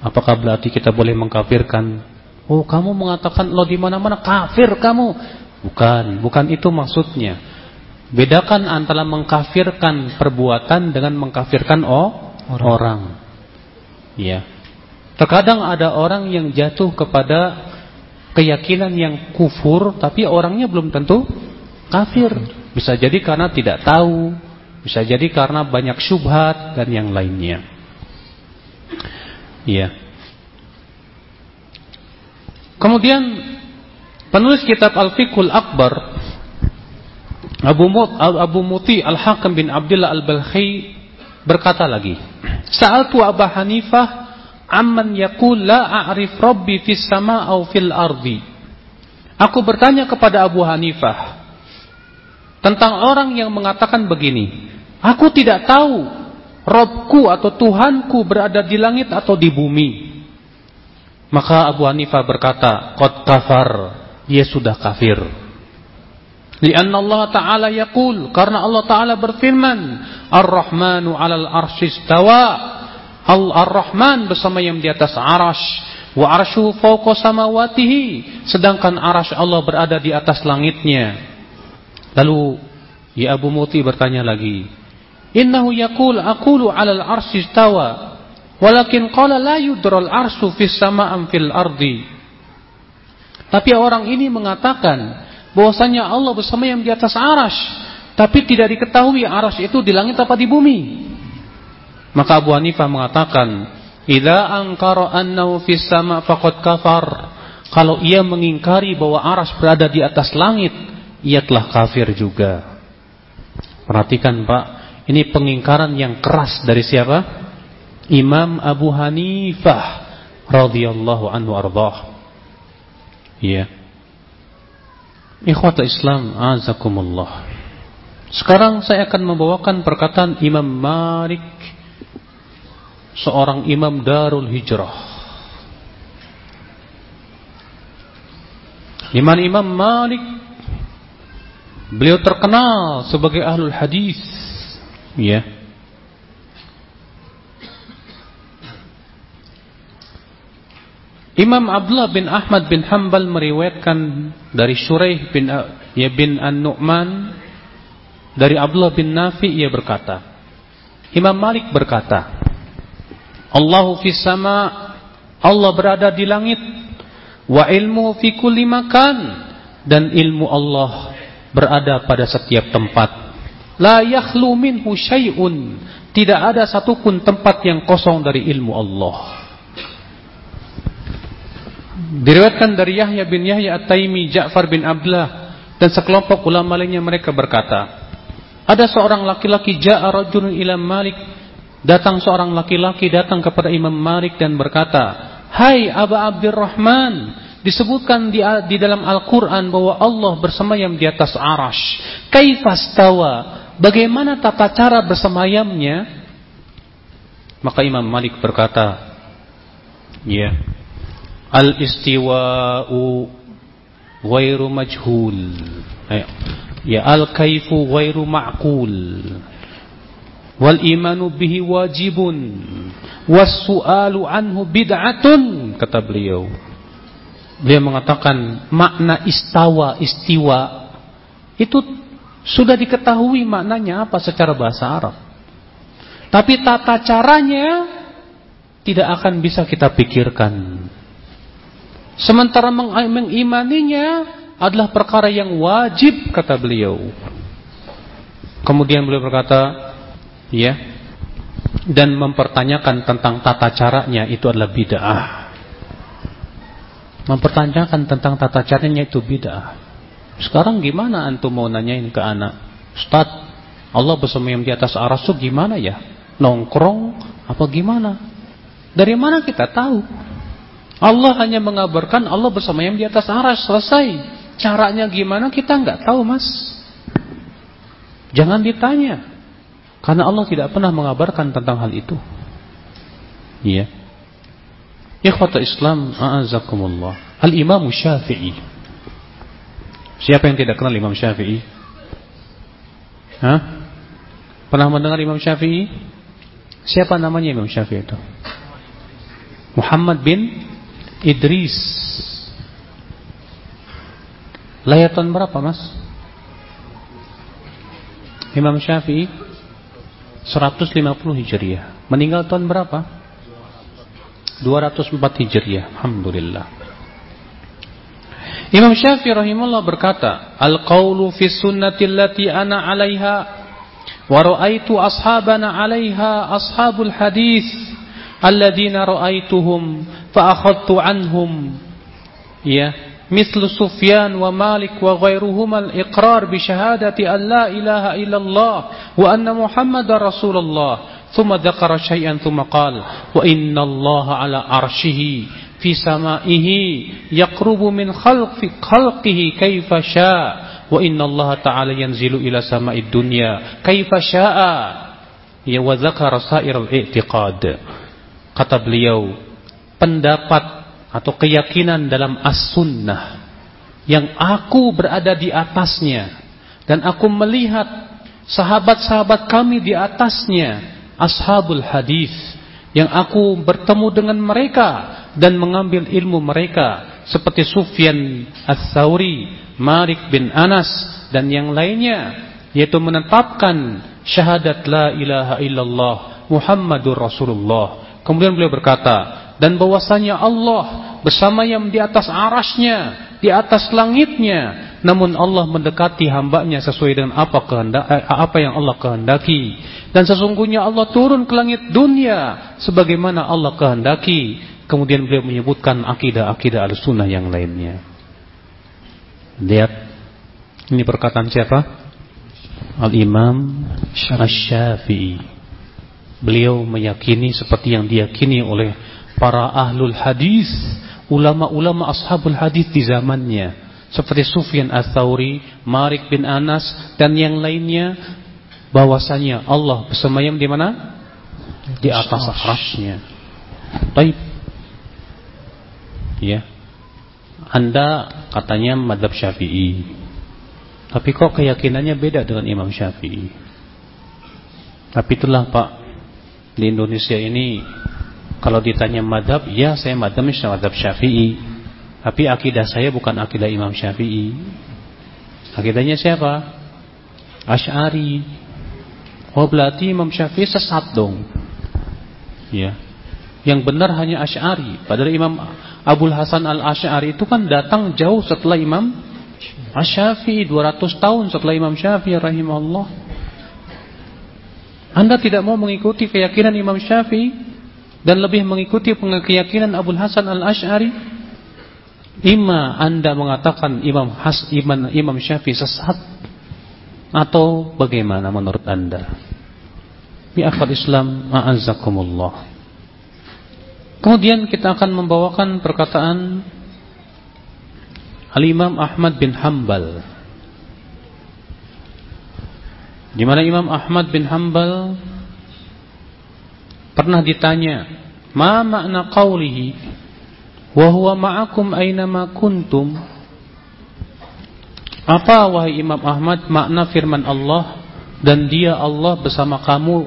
Apakah berarti kita boleh mengkafirkan? Oh, kamu mengatakan Allah di mana-mana kafir kamu. Bukan, bukan itu maksudnya. Bedakan antara mengkafirkan perbuatan dengan mengkafirkan oh, orang. orang. Ya. Terkadang ada orang yang jatuh kepada keyakinan yang kufur tapi orangnya belum tentu kafir. Bisa jadi karena tidak tahu, bisa jadi karena banyak syubhat dan yang lainnya. Iya. Kemudian penulis kitab Al-Fiqhul Akbar Abu Mut Abu Muti Al-Hakam bin Abdullah Al-Balkhi berkata lagi, "Sa'altu Abu Hanifah amman yaqul la a'rif rabbi fis sama' aw fil ardi." Aku bertanya kepada Abu Hanifah tentang orang yang mengatakan begini, "Aku tidak tahu Robku atau Tuhanku berada di langit atau di bumi. Maka Abu Hanifah berkata, Qad kafar, dia sudah kafir. Lianna Allah Ta'ala yakul, karena Allah Ta'ala berfirman, Ar-Rahmanu alal arsistawa. Al-Rahman bersama yang di atas arash. Wa arshu fauqa samawatihi. Sedangkan arash Allah berada di atas langitnya. Lalu, ya Abu Muti bertanya lagi, Innahu yakul aqulu 'alal arsy istawa walakin qala la yudral arsyu fis sama'am fil ardi. Tapi orang ini mengatakan bahwasanya Allah bersama yang di atas aras, tapi tidak diketahui aras itu di langit apa di bumi. Maka Abu Hanifah mengatakan, "Idza ankara annahu fis sama' faqad kafar." Kalau ia mengingkari bahwa aras berada di atas langit, ia telah kafir juga. Perhatikan Pak, ini pengingkaran yang keras dari siapa? Imam Abu Hanifah radhiyallahu anhu ardah. Iya. Ikhwata Islam azakumullah. Sekarang saya akan membawakan perkataan Imam Malik seorang imam Darul Hijrah. Imam Imam Malik beliau terkenal sebagai ahlul hadis Ya. Imam Abdullah bin Ahmad bin Hanbal meriwayatkan dari Shuraih bin ya bin An-Nu'man dari Abdullah bin Nafi ia berkata, Imam Malik berkata, Allahu fis sama, Allah berada di langit, wa ilmu fi kulli makan dan ilmu Allah berada pada setiap tempat. La yakhlu minhu syai'un. Tidak ada satupun tempat yang kosong dari ilmu Allah. Diriwayatkan dari Yahya bin Yahya At-Taimi, Ja'far bin Abdullah dan sekelompok ulama lainnya mereka berkata, ada seorang laki-laki ja'a rajulun ila Malik, datang seorang laki-laki datang kepada Imam Malik dan berkata, "Hai Aba Abdurrahman, disebutkan di, di dalam Al-Quran bahwa Allah bersemayam di atas arash. Kaifastawa? Bagaimana tata cara bersemayamnya? Maka Imam Malik berkata, ya, al-istiwa'u ghairu majhul. Ya, al-kaifu ghairu ma'kul. Wal imanu bihi wajibun. Was su'alu anhu bid'atun, kata beliau. Beliau mengatakan makna istawa, istiwa itu sudah diketahui maknanya apa secara bahasa Arab. Tapi tata caranya tidak akan bisa kita pikirkan. Sementara mengimaninya adalah perkara yang wajib kata beliau. Kemudian beliau berkata, ya, dan mempertanyakan tentang tata caranya itu adalah bid'ah mempertanyakan tentang tata caranya itu bid'ah. Sekarang gimana antum mau nanyain ke anak? Ustaz, Allah bersemayam di atas arasu gimana ya? Nongkrong apa gimana? Dari mana kita tahu? Allah hanya mengabarkan Allah bersemayam di atas aras selesai. Caranya gimana kita nggak tahu mas. Jangan ditanya. Karena Allah tidak pernah mengabarkan tentang hal itu. Iya. Ikhwata Islam, a'azakumullah. Al-Imam Syafi'i. Siapa yang tidak kenal Imam Syafi'i? Hah? Pernah mendengar Imam Syafi'i? Siapa namanya Imam Syafi'i itu? Muhammad bin Idris. Lahir tahun berapa, Mas? Imam Syafi'i 150 Hijriah. Meninggal tahun berapa? 204 Hijriah. Alhamdulillah. Imam Syafi'i rahimahullah berkata, "Al-qawlu fi sunnati allati ana 'alaiha wa ra'aitu ashabana 'alaiha ashabul hadis alladziina ra'aituhum fa akhadtu 'anhum." Ya, مثل سفيان ومالك وغيرهما الإقرار بشهادة أن لا إله إلا الله وأن محمد رسول الله ثم ذكر شيئا ثم قال وإن الله على عرشه في سمائه يقرب من خلق خلقه كيف شاء وإن الله تعالى ينزل إلى سماء الدنيا كيف شاء وذكر سائر الاعتقاد kata beliau pendapat atau keyakinan dalam as-sunnah yang aku berada di atasnya dan aku melihat sahabat-sahabat kami di atasnya ashabul hadis yang aku bertemu dengan mereka dan mengambil ilmu mereka seperti Sufyan Ats-Tsauri, Malik bin Anas dan yang lainnya yaitu menetapkan syahadat la ilaha illallah Muhammadur Rasulullah. Kemudian beliau berkata, dan bahwasanya Allah bersama yang di atas arasnya, di atas langitnya, namun Allah mendekati hambanya sesuai dengan apa kehendak, eh, apa yang Allah kehendaki. Dan sesungguhnya Allah turun ke langit dunia sebagaimana Allah kehendaki. Kemudian beliau menyebutkan akidah-akidah al-sunnah yang lainnya. Lihat. Ini perkataan siapa? Al-Imam Syafi'i. Beliau meyakini seperti yang diyakini oleh para ahlul hadis, ulama-ulama ashabul hadis di zamannya. Seperti Sufyan Ats-Tsauri, Malik bin Anas dan yang lainnya bahwasanya Allah bersemayam di mana? Di atas arasnya. Baik. Ya. Anda katanya madhab syafi'i. Tapi kok keyakinannya beda dengan Imam Syafi'i? Tapi itulah Pak, di Indonesia ini kalau ditanya madhab, ya saya madhab madhab syafi'i. Tapi akidah saya bukan akidah Imam Syafi'i. Akidahnya siapa? Ash'ari. Oh berarti Imam Syafi'i sesat dong. Ya. Yang benar hanya Ash'ari. Padahal Imam Abdul Hasan al-Ash'ari itu kan datang jauh setelah Imam Asy-Syafi'i 200 tahun setelah Imam Syafi'i rahimahullah. Anda tidak mau mengikuti keyakinan Imam Syafi'i dan lebih mengikuti keyakinan Abdul Hasan al-Ash'ari? Ima Anda mengatakan Imam Has Imam, Imam Syafi'i sesat atau bagaimana menurut Anda? Bi Islam a'azzakumullah. Kemudian kita akan membawakan perkataan Al-Imam Ahmad bin Hambal di mana Imam Ahmad bin Hambal pernah ditanya, "Ma makna qawlihi wa huwa ma'akum aynama kuntum?" Apa wahai Imam Ahmad makna firman Allah dan dia Allah bersama kamu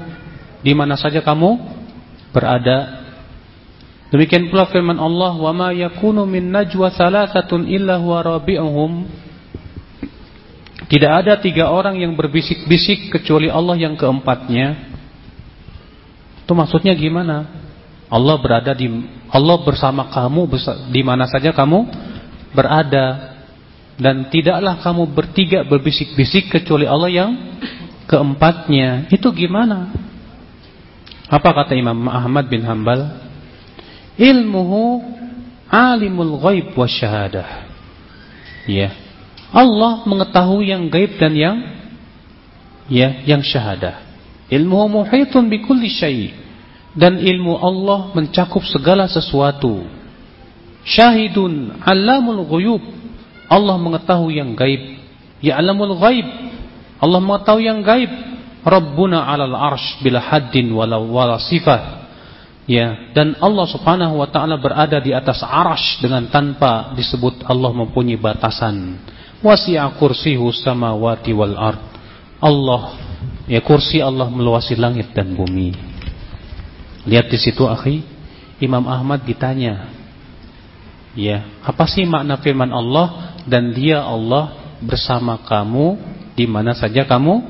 di mana saja kamu berada? Demikian pula firman Allah, "Wa ma yakunu min najwa thalathatun illa huwa rabi'uhum." Tidak ada tiga orang yang berbisik-bisik kecuali Allah yang keempatnya. Itu maksudnya gimana? Allah berada di Allah bersama kamu di mana saja kamu berada dan tidaklah kamu bertiga berbisik-bisik kecuali Allah yang keempatnya. Itu gimana? Apa kata Imam Ahmad bin Hambal? Ilmuhu alimul ghaib wasyahadah. Ya. Allah mengetahui yang gaib dan yang ya yang syahadah. Ilmu muhitun bi kulli syai. Dan ilmu Allah mencakup segala sesuatu. Syahidun alamul ghuyub. Allah mengetahui yang gaib. Ya alamul ghaib. Allah mengetahui yang gaib. Rabbuna 'alal arsh bila haddin wala wala sifah. Ya, dan Allah Subhanahu wa taala berada di atas arash dengan tanpa disebut Allah mempunyai batasan. Wasi'a kursihu samawati wal ard. Allah ya kursi Allah meluasi langit dan bumi. Lihat di situ akhi, Imam Ahmad ditanya, ya, apa sih makna firman Allah dan dia Allah bersama kamu di mana saja kamu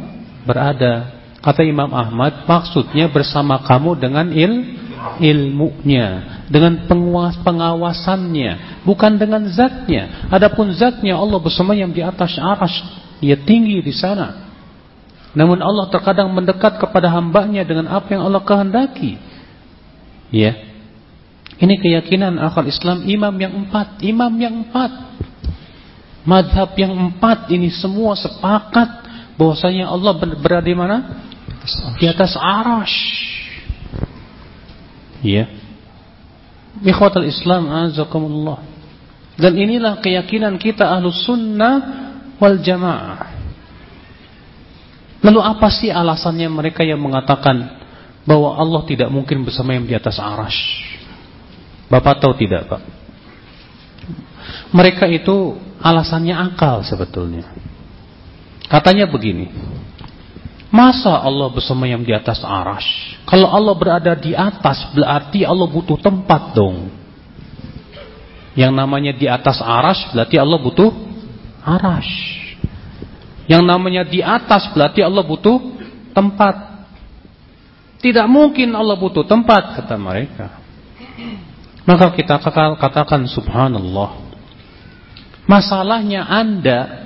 berada? Kata Imam Ahmad, maksudnya bersama kamu dengan il ilmunya, dengan penguas pengawasannya, bukan dengan zatnya. Adapun zatnya Allah bersemayam di atas aras, dia tinggi di sana. Namun Allah terkadang mendekat kepada hambanya dengan apa yang Allah kehendaki. Ya. Ini keyakinan akal Islam imam yang empat, imam yang empat. Madhab yang empat ini semua sepakat bahwasanya Allah berada di mana? Di atas arash. Ya. Ikhwatul Islam azakumullah. Dan inilah keyakinan kita ahlus sunnah wal jamaah. Lalu apa sih alasannya mereka yang mengatakan bahwa Allah tidak mungkin bersama yang di atas arash? Bapak tahu tidak Pak? Mereka itu alasannya akal sebetulnya. Katanya begini. Masa Allah bersemayam di atas arash? Kalau Allah berada di atas, berarti Allah butuh tempat dong. Yang namanya di atas arash, berarti Allah butuh arash. Yang namanya di atas, berarti Allah butuh tempat. Tidak mungkin Allah butuh tempat, kata mereka. Maka kita katakan subhanallah. Masalahnya anda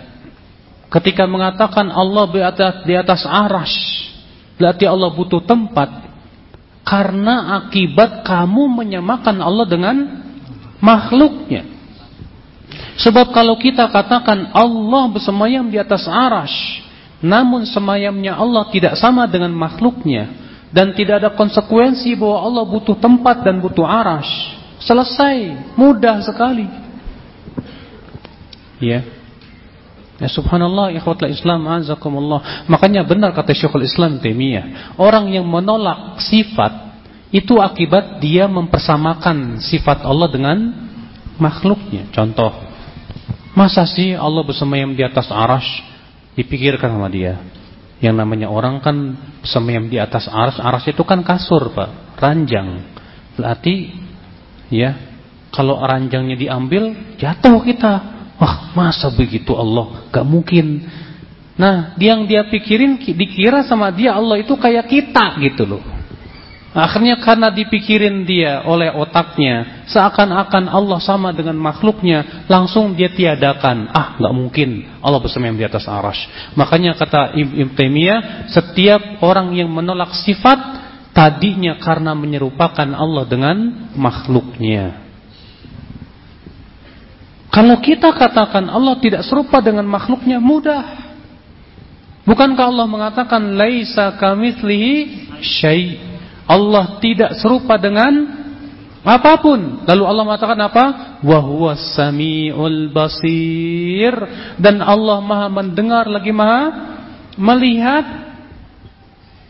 Ketika mengatakan Allah di atas, arash, berarti Allah butuh tempat. Karena akibat kamu menyamakan Allah dengan makhluknya. Sebab kalau kita katakan Allah bersemayam di atas arash, namun semayamnya Allah tidak sama dengan makhluknya, dan tidak ada konsekuensi bahwa Allah butuh tempat dan butuh arash, selesai, mudah sekali. Ya. Ya subhanallah ikhwatul Islam azakumullah. Makanya benar kata Syekhul Islam Taimiyah, orang yang menolak sifat itu akibat dia mempersamakan sifat Allah dengan makhluknya. Contoh, masa sih Allah bersemayam di atas arash dipikirkan sama dia. Yang namanya orang kan bersemayam di atas arash, arash itu kan kasur pak, ranjang. Berarti ya kalau ranjangnya diambil jatuh kita. Wah masa begitu Allah Gak mungkin Nah, yang dia pikirin dikira sama dia Allah itu kayak kita gitu loh. Akhirnya karena dipikirin dia oleh otaknya seakan-akan Allah sama dengan makhluknya, langsung dia tiadakan. Ah, nggak mungkin Allah bersemayam di atas arash. Makanya kata Ibn Taimiyah, setiap orang yang menolak sifat tadinya karena menyerupakan Allah dengan makhluknya. Kalau kita katakan Allah tidak serupa dengan makhluknya mudah. Bukankah Allah mengatakan laisa kamitslihi syai? Allah tidak serupa dengan apa pun. Lalu Allah mengatakan apa? Wa huwas samiul basir dan Allah Maha mendengar lagi Maha melihat.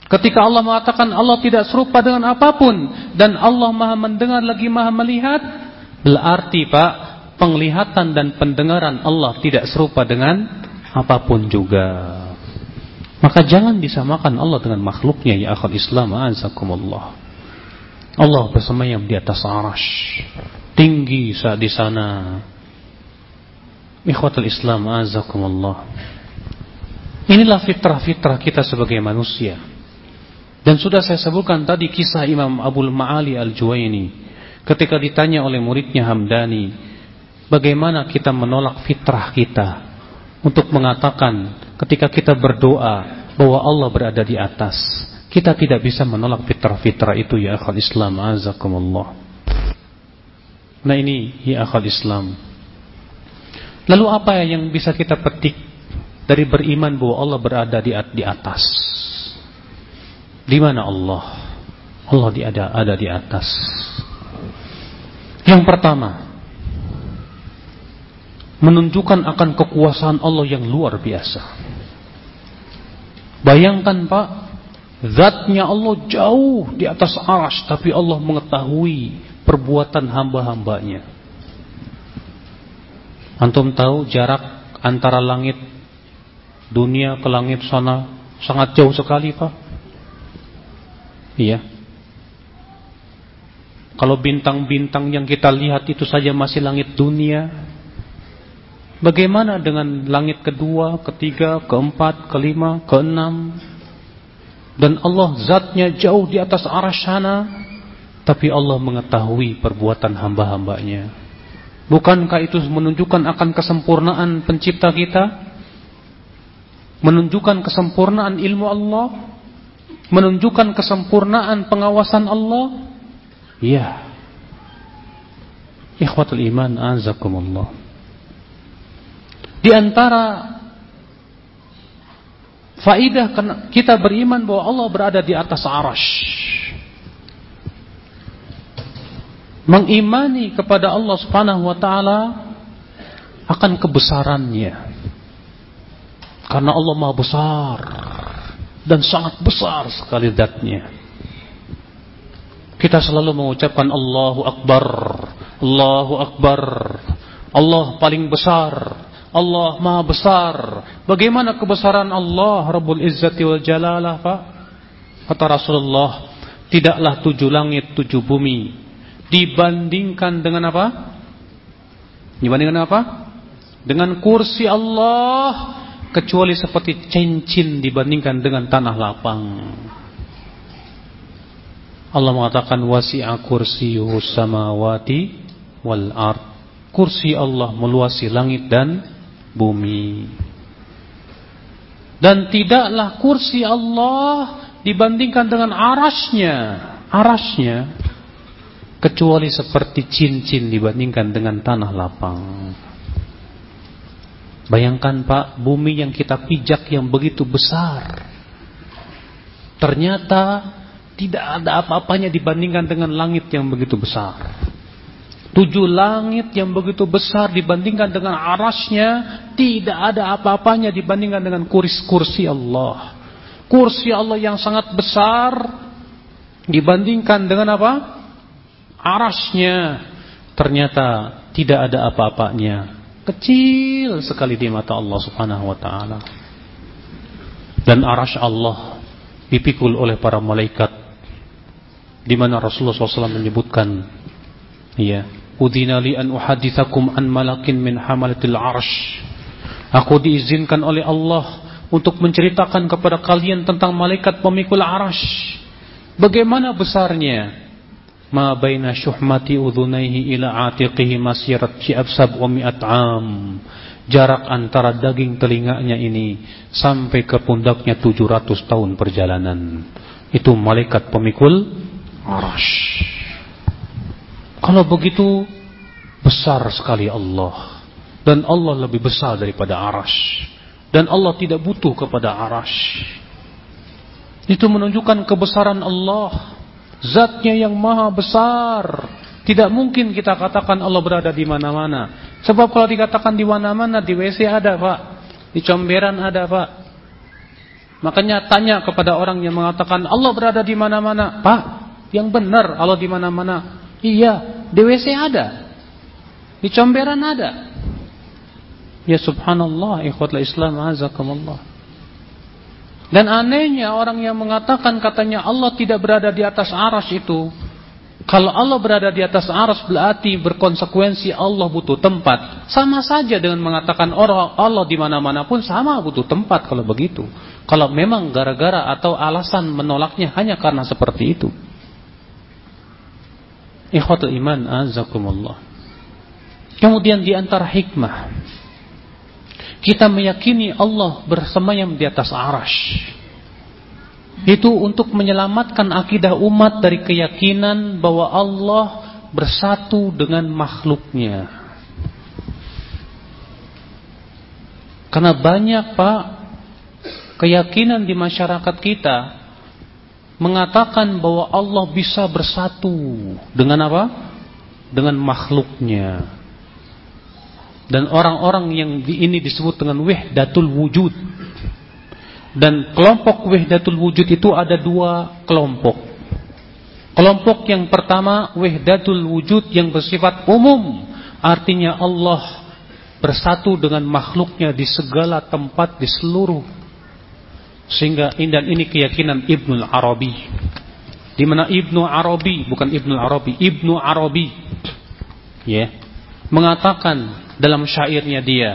Ketika Allah mengatakan Allah tidak serupa dengan apa pun dan Allah Maha mendengar lagi Maha melihat, berarti Pak, penglihatan dan pendengaran Allah tidak serupa dengan apa pun juga. Maka jangan disamakan Allah dengan makhluknya ya akhal Islam. Allah bersemayam di atas arash. Tinggi saat di sana. Ikhwatul Islam azakumullah. Inilah fitrah-fitrah kita sebagai manusia. Dan sudah saya sebutkan tadi kisah Imam Abdul Ma'ali Al-Juwaini. Ketika ditanya oleh muridnya Hamdani. Bagaimana kita menolak fitrah kita. Untuk mengatakan ketika kita berdoa bahwa Allah berada di atas. Kita tidak bisa menolak fitrah-fitrah itu ya akhal Islam azakumullah. Nah ini ya akhal Islam. Lalu apa yang bisa kita petik dari beriman bahwa Allah berada di atas? Di mana Allah? Allah di ada di atas. Yang pertama, menunjukkan akan kekuasaan Allah yang luar biasa. Bayangkan Pak, zatnya Allah jauh di atas aras, tapi Allah mengetahui perbuatan hamba-hambanya. Antum tahu jarak antara langit dunia ke langit sana sangat jauh sekali Pak? Iya. Kalau bintang-bintang yang kita lihat itu saja masih langit dunia, Bagaimana dengan langit kedua, ketiga, keempat, kelima, keenam? Dan Allah zatnya jauh di atas arah sana. Tapi Allah mengetahui perbuatan hamba-hambanya. Bukankah itu menunjukkan akan kesempurnaan pencipta kita? Menunjukkan kesempurnaan ilmu Allah? Menunjukkan kesempurnaan pengawasan Allah? Iya. Ikhwatul iman azakumullah. Di antara faidah kita beriman bahwa Allah berada di atas arash. Mengimani kepada Allah Subhanahu wa taala akan kebesarannya. Karena Allah Maha besar dan sangat besar sekali zatnya. Kita selalu mengucapkan Allahu Akbar, Allahu Akbar. Allah paling besar, Allah maha besar. Bagaimana kebesaran Allah Rabbul Izzati wal Jalalah Pak? Kata Rasulullah, tidaklah tujuh langit, tujuh bumi dibandingkan dengan apa? Dibandingkan apa? Dengan kursi Allah kecuali seperti cincin dibandingkan dengan tanah lapang. Allah mengatakan wasi'a kursiyuhu samawati wal ard. Kursi Allah meluasi langit dan bumi. Dan tidaklah kursi Allah dibandingkan dengan arasnya, arasnya kecuali seperti cincin dibandingkan dengan tanah lapang. Bayangkan Pak, bumi yang kita pijak yang begitu besar. Ternyata tidak ada apa-apanya dibandingkan dengan langit yang begitu besar. Tujuh langit yang begitu besar dibandingkan dengan arasnya Tidak ada apa-apanya dibandingkan dengan kuris kursi Allah. Kursi Allah yang sangat besar Dibandingkan dengan apa? Arasnya. Ternyata tidak ada apa-apanya. Kecil sekali di mata Allah subhanahu wa ta'ala. Dan aras Allah Dipikul oleh para malaikat di mana Rasulullah SAW menyebutkan Iya Udhina li an uhadithakum an malakin min hamalatil arsh. Aku diizinkan oleh Allah untuk menceritakan kepada kalian tentang malaikat pemikul arash. Bagaimana besarnya? Ma baina syuhmati udhunaihi ila atiqihi masirat syi'ab sab'umi'at am. Jarak antara daging telinganya ini sampai ke pundaknya 700 tahun perjalanan. Itu malaikat pemikul arash. Kalau begitu besar sekali Allah dan Allah lebih besar daripada arash dan Allah tidak butuh kepada arash. Itu menunjukkan kebesaran Allah, zatnya yang maha besar. Tidak mungkin kita katakan Allah berada di mana-mana. Sebab kalau dikatakan di mana-mana, di WC ada pak, di comberan ada pak. Makanya tanya kepada orang yang mengatakan Allah berada di mana-mana, pak, yang benar Allah di mana-mana. Iya, di WC ada, di comberan ada. Ya subhanallah, ikhwatlah Islam, azakumullah. Dan anehnya orang yang mengatakan katanya Allah tidak berada di atas aras itu. Kalau Allah berada di atas aras berarti berkonsekuensi Allah butuh tempat. Sama saja dengan mengatakan orang Allah di mana-mana pun sama butuh tempat kalau begitu. Kalau memang gara-gara atau alasan menolaknya hanya karena seperti itu. Ikhwatul iman azakumullah. Kemudian di antara hikmah kita meyakini Allah bersemayam di atas arash. Itu untuk menyelamatkan akidah umat dari keyakinan bahwa Allah bersatu dengan makhluknya. Karena banyak pak keyakinan di masyarakat kita mengatakan bahwa Allah bisa bersatu dengan apa? Dengan makhluknya. Dan orang-orang yang di ini disebut dengan wahdatul wujud. Dan kelompok wahdatul wujud itu ada dua kelompok. Kelompok yang pertama wahdatul wujud yang bersifat umum. Artinya Allah bersatu dengan makhluknya di segala tempat di seluruh sehingga dan ini keyakinan Ibnu Arabi di mana Ibnu Arabi bukan Ibnu Arabi Ibnu Arabi ya yeah, mengatakan dalam syairnya dia,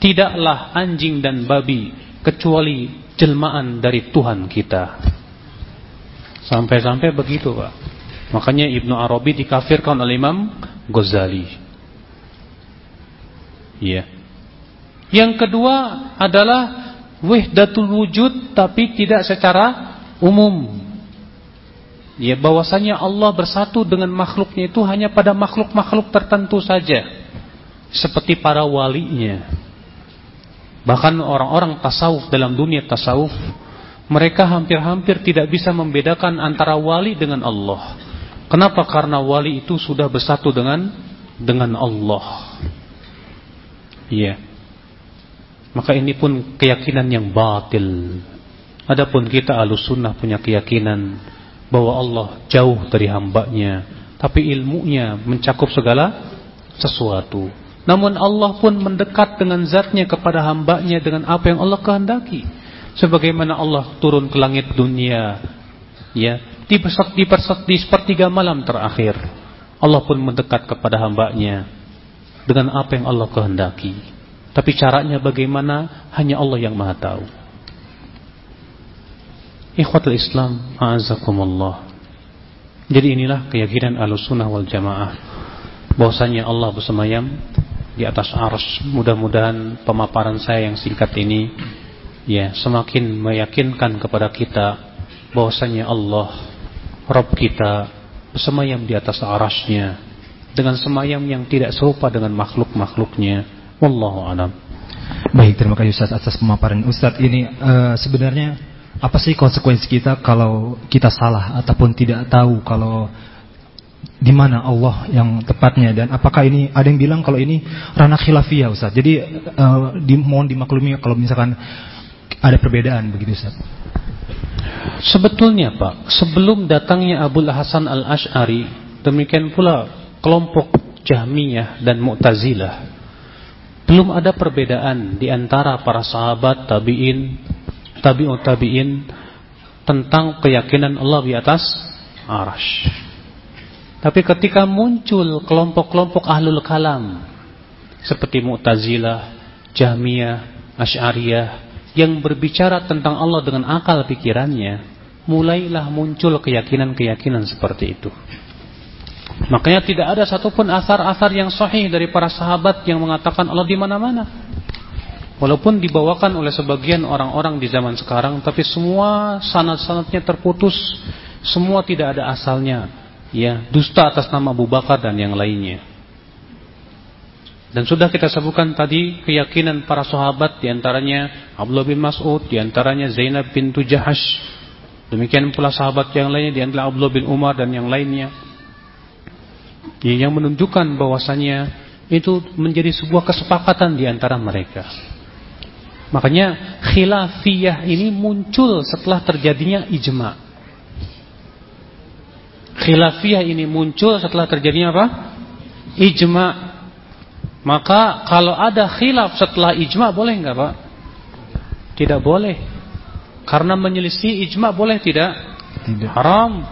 tidaklah anjing dan babi kecuali jelmaan dari Tuhan kita. Sampai-sampai begitu, Pak. Makanya Ibnu Arabi dikafirkan oleh Imam Ghazali. Iya. Yang kedua adalah wahdatul wujud tapi tidak secara umum. Ya bahwasanya Allah bersatu dengan makhluknya itu hanya pada makhluk-makhluk tertentu saja seperti para walinya. Bahkan orang-orang tasawuf dalam dunia tasawuf, mereka hampir-hampir tidak bisa membedakan antara wali dengan Allah. Kenapa? Karena wali itu sudah bersatu dengan dengan Allah. Iya. Maka ini pun keyakinan yang batil. Adapun kita alusunnah punya keyakinan bahwa Allah jauh dari hambanya, tapi ilmunya mencakup segala sesuatu. Namun Allah pun mendekat dengan zatnya kepada hambanya dengan apa yang Allah kehendaki. Sebagaimana Allah turun ke langit dunia. Ya, di, di, di sepertiga malam terakhir. Allah pun mendekat kepada hambanya. Dengan apa yang Allah kehendaki. Tapi caranya bagaimana hanya Allah yang maha tahu. Ikhwatul Islam, azakumullah. Jadi inilah keyakinan al-sunnah wal jamaah. Bahwasanya Allah bersemayam di atas ars. Mudah-mudahan pemaparan saya yang singkat ini ya semakin meyakinkan kepada kita bahwasanya Allah Rabb kita bersemayam di atas arasnya dengan semayam yang tidak serupa dengan makhluk-makhluknya. Wallahu alam. Baik, terima kasih Ustaz atas pemaparan Ustaz ini uh, sebenarnya apa sih konsekuensi kita kalau kita salah ataupun tidak tahu kalau di mana Allah yang tepatnya dan apakah ini ada yang bilang kalau ini ranah khilafiyah Ustaz. Jadi uh, di, mohon dimaklumi kalau misalkan ada perbedaan begitu Ustaz. Sebetulnya Pak, sebelum datangnya Abu Hasan Al-Ash'ari, demikian pula kelompok Jahmiyah dan Mu'tazilah. Belum ada perbedaan di antara para sahabat tabi'in, tabi'ut tabi'in tentang keyakinan Allah di atas arash. Tapi ketika muncul kelompok-kelompok ahlul kalam seperti Mu'tazilah, Jahmiyah, Asy'ariyah yang berbicara tentang Allah dengan akal pikirannya, mulailah muncul keyakinan-keyakinan seperti itu. Makanya tidak ada satupun asar-asar yang sahih dari para sahabat yang mengatakan Allah di mana-mana. Walaupun dibawakan oleh sebagian orang-orang di zaman sekarang, tapi semua sanad-sanadnya terputus, semua tidak ada asalnya. Ya, dusta atas nama Abu Bakar dan yang lainnya. Dan sudah kita sebutkan tadi keyakinan para sahabat di antaranya Abdullah bin Mas'ud, di antaranya Zainab bintu Jahash. Demikian pula sahabat yang lainnya di antara Abdullah bin Umar dan yang lainnya. Yang menunjukkan bahwasanya itu menjadi sebuah kesepakatan di antara mereka. Makanya khilafiyah ini muncul setelah terjadinya ijma. Khilafiyah ini muncul setelah terjadinya apa? Ijma. Maka kalau ada khilaf setelah ijma boleh enggak Pak? Tidak boleh. Karena menyelisih ijma boleh tidak? Tidak. Haram.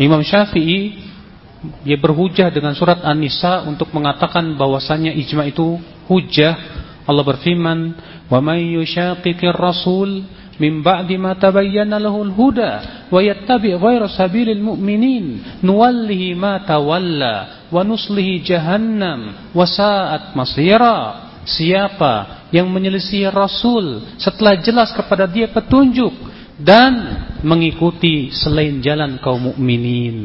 Imam Syafi'i dia berhujah dengan surat An-Nisa untuk mengatakan bahwasannya ijma itu hujah. Allah berfirman, "Wa may yushaqiqir rasul min ba'di ma tabayyana lahul huda wa yattabi' ghayra sabilil mu'minin nuwallihi ma tawalla wa nuslihi jahannam wa sa'at masira." Siapa yang menyelisih Rasul setelah jelas kepada dia petunjuk dan mengikuti selain jalan kaum mukminin.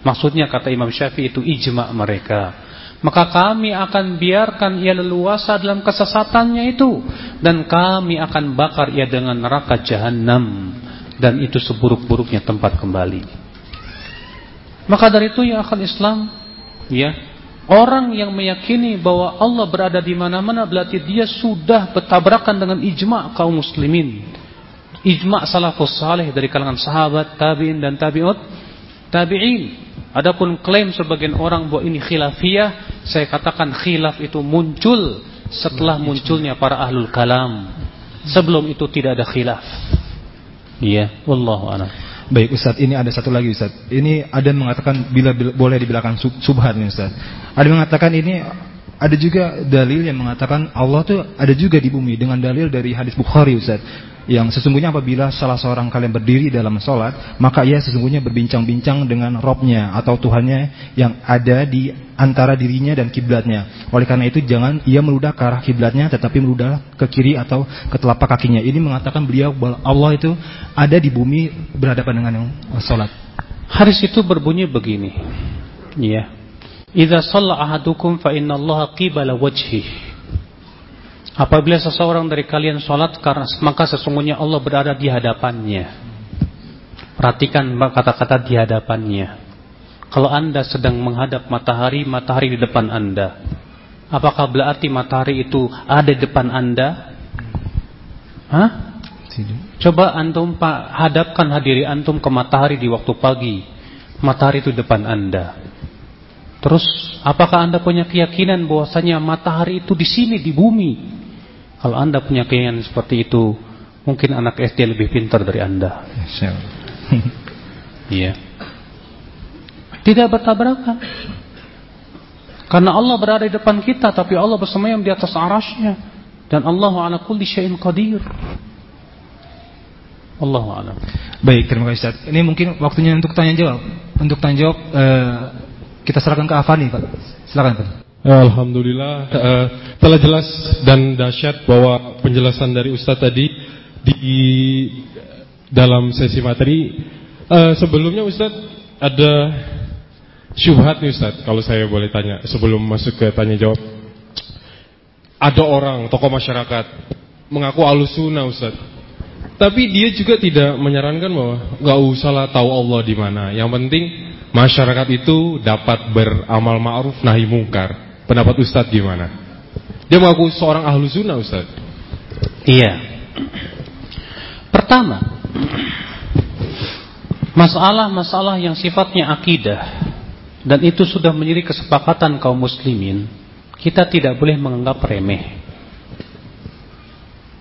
Maksudnya kata Imam Syafi'i itu ijma mereka. Maka kami akan biarkan ia leluasa dalam kesesatannya itu dan kami akan bakar ia dengan neraka jahanam dan itu seburuk-buruknya tempat kembali. Maka dari itu ya akal Islam, ya, orang yang meyakini bahwa Allah berada di mana-mana berarti dia sudah bertabrakan dengan ijma kaum muslimin ijma salafus saleh dari kalangan sahabat, tabi'in dan tabi'ut tabi'in. Adapun klaim sebagian orang bahwa ini khilafiyah, saya katakan khilaf itu muncul setelah munculnya para ahlul kalam. Sebelum itu tidak ada khilaf. Iya, wallahu a'lam. Baik Ustaz, ini ada satu lagi Ustaz. Ini ada yang mengatakan bila, bila boleh dibilangkan sub, subhat nih Ustaz. Ada yang mengatakan ini ada juga dalil yang mengatakan Allah tuh ada juga di bumi dengan dalil dari hadis Bukhari Ustaz yang sesungguhnya apabila salah seorang kalian berdiri dalam sholat maka ia sesungguhnya berbincang-bincang dengan Robnya atau Tuhannya yang ada di antara dirinya dan kiblatnya. Oleh karena itu jangan ia meludah ke arah kiblatnya tetapi meludah ke kiri atau ke telapak kakinya. Ini mengatakan beliau bahwa Allah itu ada di bumi berhadapan dengan yang sholat. Hadis itu berbunyi begini. Ya Idza shalla ahadukum fa inna Allah qibala wajhihi Apabila seseorang dari kalian sholat maka sesungguhnya Allah berada di hadapannya. Perhatikan kata-kata di hadapannya. Kalau anda sedang menghadap matahari, matahari di depan anda. Apakah berarti matahari itu ada di depan anda? Hah? Coba antum pak hadapkan hadiri antum ke matahari di waktu pagi. Matahari itu di depan anda. Terus, apakah anda punya keyakinan bahwasanya matahari itu di sini di bumi? Kalau anda punya keyakinan seperti itu, mungkin anak SD lebih pintar dari anda. Iya. Tidak bertabrakan. Karena Allah berada di depan kita, tapi Allah bersemayam di atas arasnya. Dan Allah ala kulli syai'in qadir. Allah alam. Baik, terima kasih Ustaz. Ini mungkin waktunya untuk tanya jawab. Untuk tanya jawab uh, kita serahkan ke Afani, Pak. Silakan, Pak. Alhamdulillah uh, telah jelas dan dahsyat bahwa penjelasan dari Ustadz tadi di dalam sesi materi. Uh, sebelumnya Ustadz ada syubhat nih Ustadz kalau saya boleh tanya sebelum masuk ke tanya jawab. Ada orang tokoh masyarakat mengaku alusuna Ustadz, tapi dia juga tidak menyarankan bahwa nggak usahlah tahu Allah di mana. Yang penting masyarakat itu dapat beramal ma'ruf nahi mungkar. Pendapat Ustadz gimana? Dia mengaku seorang ahlu sunnah Ustadz. Iya. Pertama, masalah-masalah yang sifatnya akidah dan itu sudah menjadi kesepakatan kaum muslimin, kita tidak boleh menganggap remeh.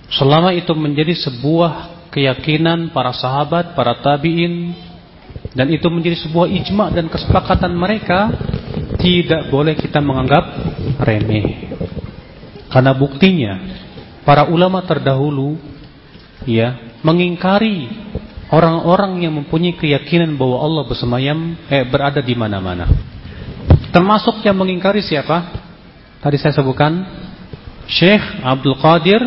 Selama itu menjadi sebuah keyakinan para sahabat, para tabi'in dan itu menjadi sebuah ijma dan kesepakatan mereka, tidak boleh kita menganggap remeh. Karena buktinya para ulama terdahulu ya mengingkari orang-orang yang mempunyai keyakinan bahwa Allah bersemayam eh, berada di mana-mana. Termasuk yang mengingkari siapa? Tadi saya sebutkan Syekh Abdul Qadir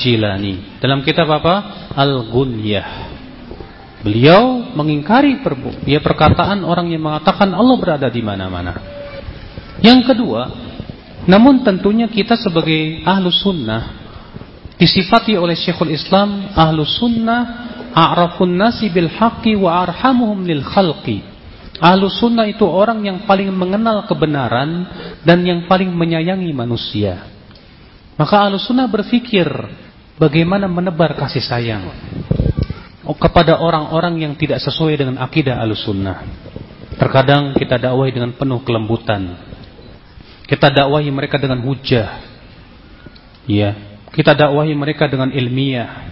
Jilani. Dalam kitab apa? Al-Ghunyah. Beliau mengingkari ya perkataan orang yang mengatakan Allah berada di mana-mana. Yang kedua, namun tentunya kita sebagai ahlu sunnah disifati oleh Syekhul Islam ahlu sunnah a'rafun nasi bil haqqi wa arhamuhum lil khalqi. Ahlu sunnah itu orang yang paling mengenal kebenaran dan yang paling menyayangi manusia. Maka ahlu sunnah berpikir bagaimana menebar kasih sayang kepada orang-orang yang tidak sesuai dengan akidah al-sunnah. Terkadang kita dakwahi dengan penuh kelembutan. Kita dakwahi mereka dengan hujah. Ya, kita dakwahi mereka dengan ilmiah.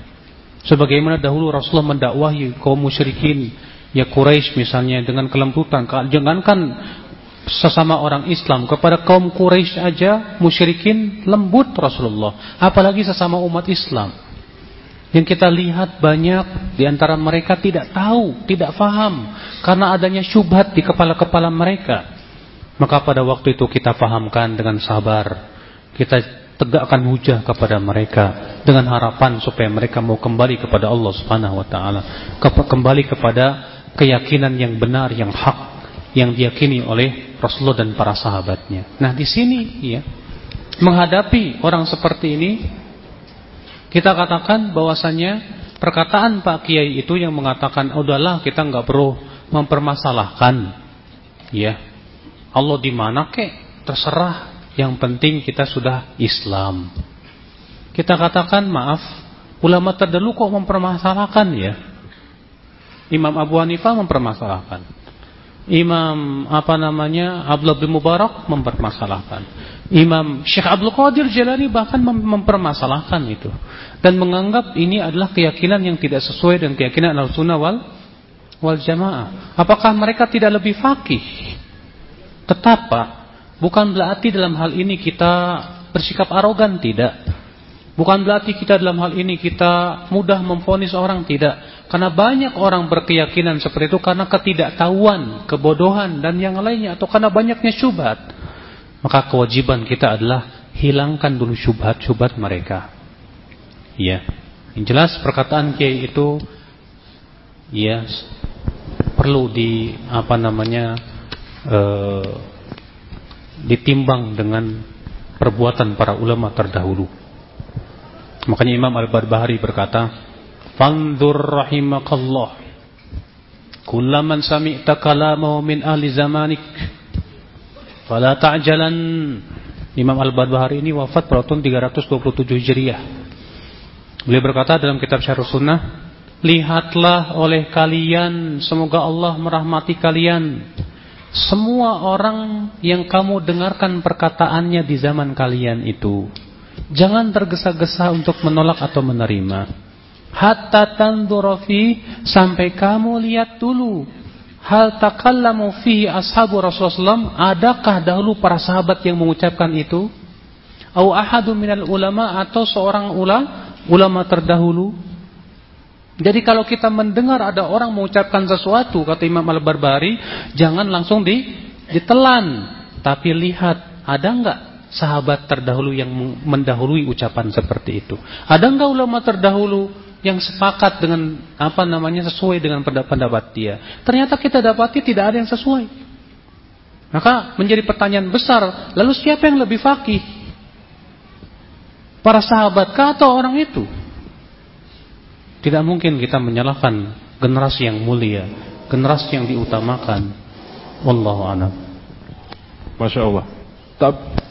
Sebagaimana dahulu Rasulullah mendakwahi kaum musyrikin, ya Quraisy misalnya dengan kelembutan. Jangankan sesama orang Islam kepada kaum Quraisy aja musyrikin lembut Rasulullah, apalagi sesama umat Islam. Yang kita lihat banyak di antara mereka tidak tahu, tidak faham karena adanya syubhat di kepala-kepala mereka. Maka pada waktu itu kita pahamkan dengan sabar. Kita tegakkan hujah kepada mereka dengan harapan supaya mereka mau kembali kepada Allah Subhanahu wa taala, kembali kepada keyakinan yang benar, yang hak yang diyakini oleh Rasulullah dan para sahabatnya. Nah, di sini ya menghadapi orang seperti ini kita katakan bahwasanya perkataan Pak Kiai itu yang mengatakan udahlah kita nggak perlu mempermasalahkan ya Allah di mana kek? Terserah. Yang penting kita sudah Islam. Kita katakan maaf ulama terdahulu kok mempermasalahkan ya? Imam Abu Hanifah mempermasalahkan. Imam apa namanya Abdullah bin Mubarak mempermasalahkan. Imam Syekh Abdul Qadir Jalani bahkan mempermasalahkan itu. Dan menganggap ini adalah keyakinan yang tidak sesuai dengan keyakinan Al-Sunnah wal wal Jamaah. Apakah mereka tidak lebih fakih? Tetap Pak, bukan berarti dalam hal ini kita bersikap arogan tidak. Bukan berarti kita dalam hal ini kita mudah memfonis orang tidak. Karena banyak orang berkeyakinan seperti itu karena ketidaktahuan, kebodohan dan yang lainnya atau karena banyaknya syubhat. Maka kewajiban kita adalah hilangkan dulu syubhat-syubhat mereka. Ya. Yang jelas perkataan Kiai itu ya perlu di apa namanya e, ditimbang dengan perbuatan para ulama terdahulu. Makanya Imam Al-Barbahari berkata, "Fanzur rahimakallah kullaman sami'ta kalamahu min ahli zamanik" Fala ta'jalan Imam Al-Barbahari ini wafat pada tahun 327 Hijriah. Beliau berkata dalam kitab Syarh Sunnah, Lihatlah oleh kalian, semoga Allah merahmati kalian. Semua orang yang kamu dengarkan perkataannya di zaman kalian itu. Jangan tergesa-gesa untuk menolak atau menerima. Hatta tandurafi sampai kamu lihat dulu Hal takallamu fihi ashabu Rasulullah Adakah dahulu para sahabat yang mengucapkan itu Au ahadu minal ulama Atau seorang ulama Ulama terdahulu Jadi kalau kita mendengar ada orang mengucapkan sesuatu Kata Imam Al-Barbari Jangan langsung di, ditelan Tapi lihat Ada enggak sahabat terdahulu yang mendahului ucapan seperti itu Ada enggak ulama terdahulu yang sepakat dengan apa namanya sesuai dengan pendapat dia. Ternyata kita dapati tidak ada yang sesuai. Maka menjadi pertanyaan besar, lalu siapa yang lebih fakih? Para sahabat kah atau orang itu? Tidak mungkin kita menyalahkan generasi yang mulia, generasi yang diutamakan. Wallahu a'lam. Masya Allah.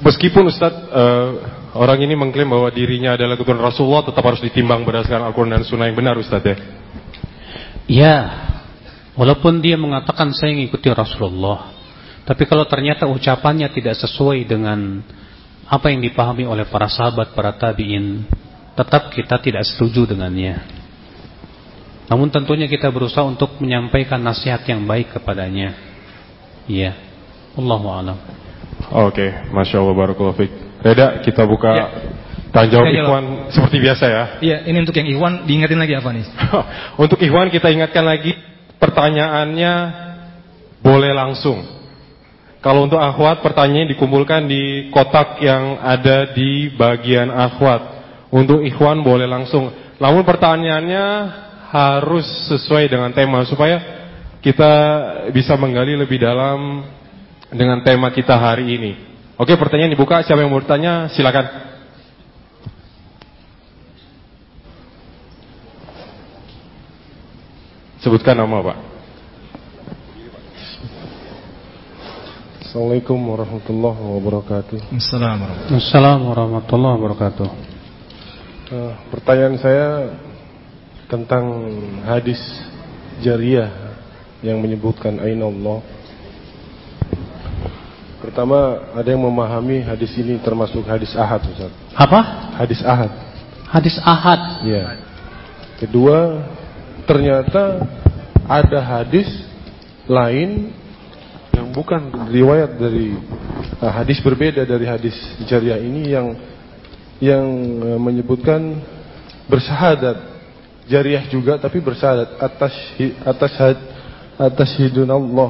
Meskipun Ustaz uh, orang ini mengklaim bahwa dirinya adalah keturunan Rasulullah tetap harus ditimbang berdasarkan Al-Quran dan Sunnah yang benar Ustaz ya? Ya, walaupun dia mengatakan saya mengikuti Rasulullah, tapi kalau ternyata ucapannya tidak sesuai dengan apa yang dipahami oleh para sahabat, para tabiin, tetap kita tidak setuju dengannya. Namun tentunya kita berusaha untuk menyampaikan nasihat yang baik kepadanya. Ya, Allahu a'lam. Oke, okay. masya Allah barakallahu Reda, kita buka ya. Tanya jawab. Ikhwan seperti biasa ya. Iya, ini untuk yang Ikhwan diingetin lagi apa nih? Untuk Ikhwan kita ingatkan lagi pertanyaannya boleh langsung. Kalau untuk akhwat pertanyaannya dikumpulkan di kotak yang ada di bagian akhwat. Untuk Ikhwan boleh langsung. Namun pertanyaannya harus sesuai dengan tema supaya kita bisa menggali lebih dalam dengan tema kita hari ini. Oke, pertanyaan dibuka. Siapa yang mau bertanya? Silakan. Sebutkan nama Pak. Assalamualaikum warahmatullahi wabarakatuh. Assalamualaikum. Assalamualaikum warahmatullahi wabarakatuh. Eh, pertanyaan saya tentang hadis jariyah yang menyebutkan Aina Allah. Pertama, ada yang memahami hadis ini termasuk hadis ahad, Ustaz. Apa? Hadis ahad. Hadis ahad. Ya. Kedua, ternyata ada hadis lain yang bukan riwayat dari eh, hadis berbeda dari hadis jariah ini yang yang eh, menyebutkan bersahadat jariah juga tapi bersahadat atas atas had, atas hidunallah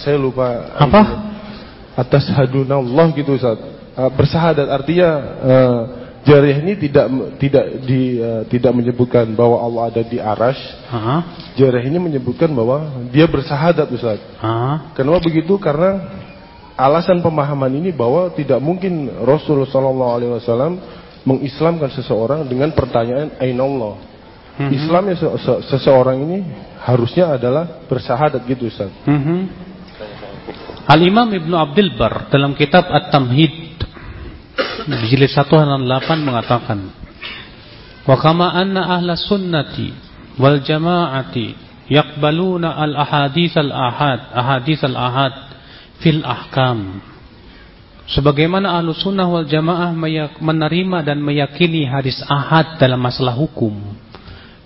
saya lupa Apa? atas hadunallah gitu Ustaz bersahadat artinya eh, jariah ini tidak tidak di eh, tidak menyebutkan bahwa Allah ada di arash Hah? Jarah ini menyebutkan bahwa dia bersahadat Ustaz. Hah? Kenapa begitu? Karena alasan pemahaman ini bahwa tidak mungkin Rasulullah Shallallahu Alaihi Wasallam mengislamkan seseorang dengan pertanyaan Aina Mhm. Islamnya se- se- seseorang ini harusnya adalah bersahadat gitu Ustaz. Mhm. Al-Imam Ibnu Abdul Bar dalam kitab At-Tamhid di jilid 1 halaman 8 mengatakan Wa kama anna ahla sunnati wal jama'ati yaqbaluna al ahadits al ahad ahadits al ahad fil ahkam Sebagaimana ahlu sunnah wal jamaah menerima dan meyakini hadis ahad dalam masalah hukum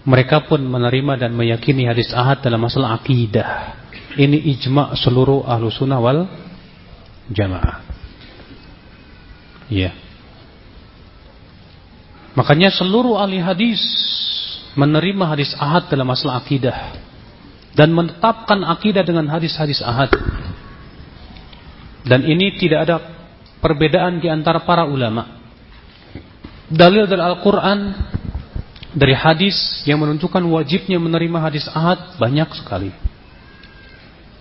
Mereka pun menerima dan meyakini hadis ahad dalam masalah akidah Ini ijma' seluruh ahlu sunnah wal jamaah Iya Makanya seluruh ahli hadis menerima hadis ahad dalam masalah akidah dan menetapkan akidah dengan hadis-hadis ahad. Dan ini tidak ada perbedaan di antara para ulama. Dalil dari Al-Quran, dari hadis yang menentukan wajibnya menerima hadis ahad banyak sekali.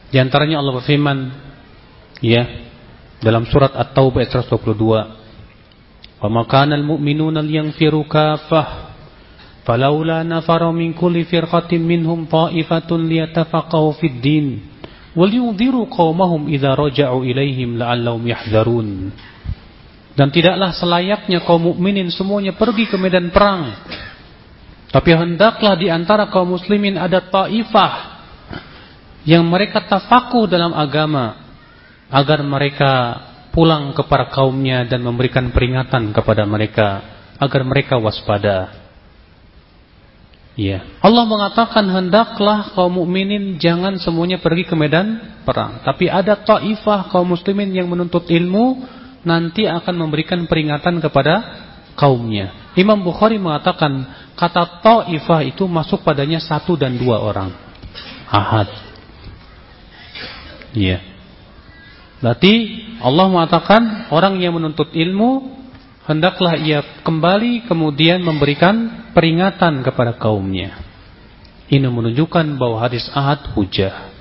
Di antaranya Allah berfirman ya dalam surat At-Taubah ayat 122. "Wa makanal al-mu'minuna liyanfiru kafah falaula nafaru min kulli firqatin minhum ta'ifatun liyatafaqahu fid din wa liyunziru qaumahum idza raja'u ilaihim la'allahum yahzarun Dan tidaklah selayaknya kaum mukminin semuanya pergi ke medan perang tapi hendaklah di antara kaum muslimin ada taifah yang mereka tafakuh dalam agama agar mereka pulang kepada kaumnya dan memberikan peringatan kepada mereka agar mereka waspada. Ya. Allah mengatakan hendaklah kaum mukminin jangan semuanya pergi ke medan perang, tapi ada taifah kaum muslimin yang menuntut ilmu nanti akan memberikan peringatan kepada kaumnya. Imam Bukhari mengatakan kata taifah itu masuk padanya satu dan dua orang. Ahad. Iya. Berarti Allah mengatakan orang yang menuntut ilmu hendaklah ia kembali kemudian memberikan peringatan kepada kaumnya. Ini menunjukkan bahwa hadis ahad hujah.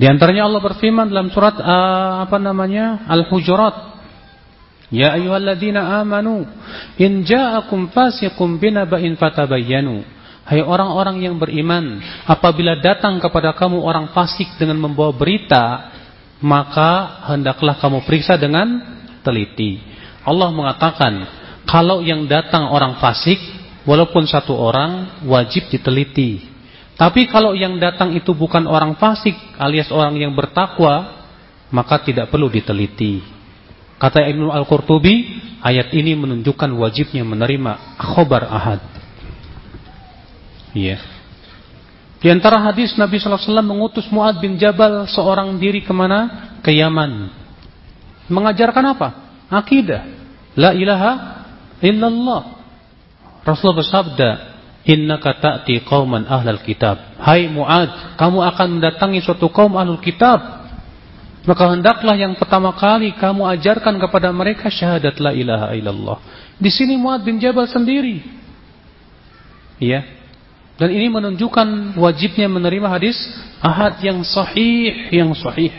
Di antaranya Allah berfirman dalam surat uh, apa namanya Al-Hujurat. Ya ayyuhalladzina amanu in ja'akum fasiqun binaba'in fatabayyanu. Hai orang-orang yang beriman, apabila datang kepada kamu orang fasik dengan membawa berita, maka hendaklah kamu periksa dengan teliti. Allah mengatakan, kalau yang datang orang fasik, walaupun satu orang, wajib diteliti. Tapi kalau yang datang itu bukan orang fasik, alias orang yang bertakwa, maka tidak perlu diteliti. Kata Ibnu Al-Qurtubi, ayat ini menunjukkan wajibnya menerima khobar ahad. Iya. Di antara hadis Nabi SAW mengutus Muad bin Jabal seorang diri ke mana? Ke Yaman. Mengajarkan apa? Akidah. La ilaha illallah. Rasulullah bersabda, Innaka ta'ti qauman ahlal kitab. Hai Mu'ad, kamu akan mendatangi suatu kaum ahlul kitab. Maka hendaklah yang pertama kali kamu ajarkan kepada mereka syahadat la ilaha illallah. Di sini Mu'ad bin Jabal sendiri. Ya. Dan ini menunjukkan wajibnya menerima hadis ahad yang sahih, yang sahih.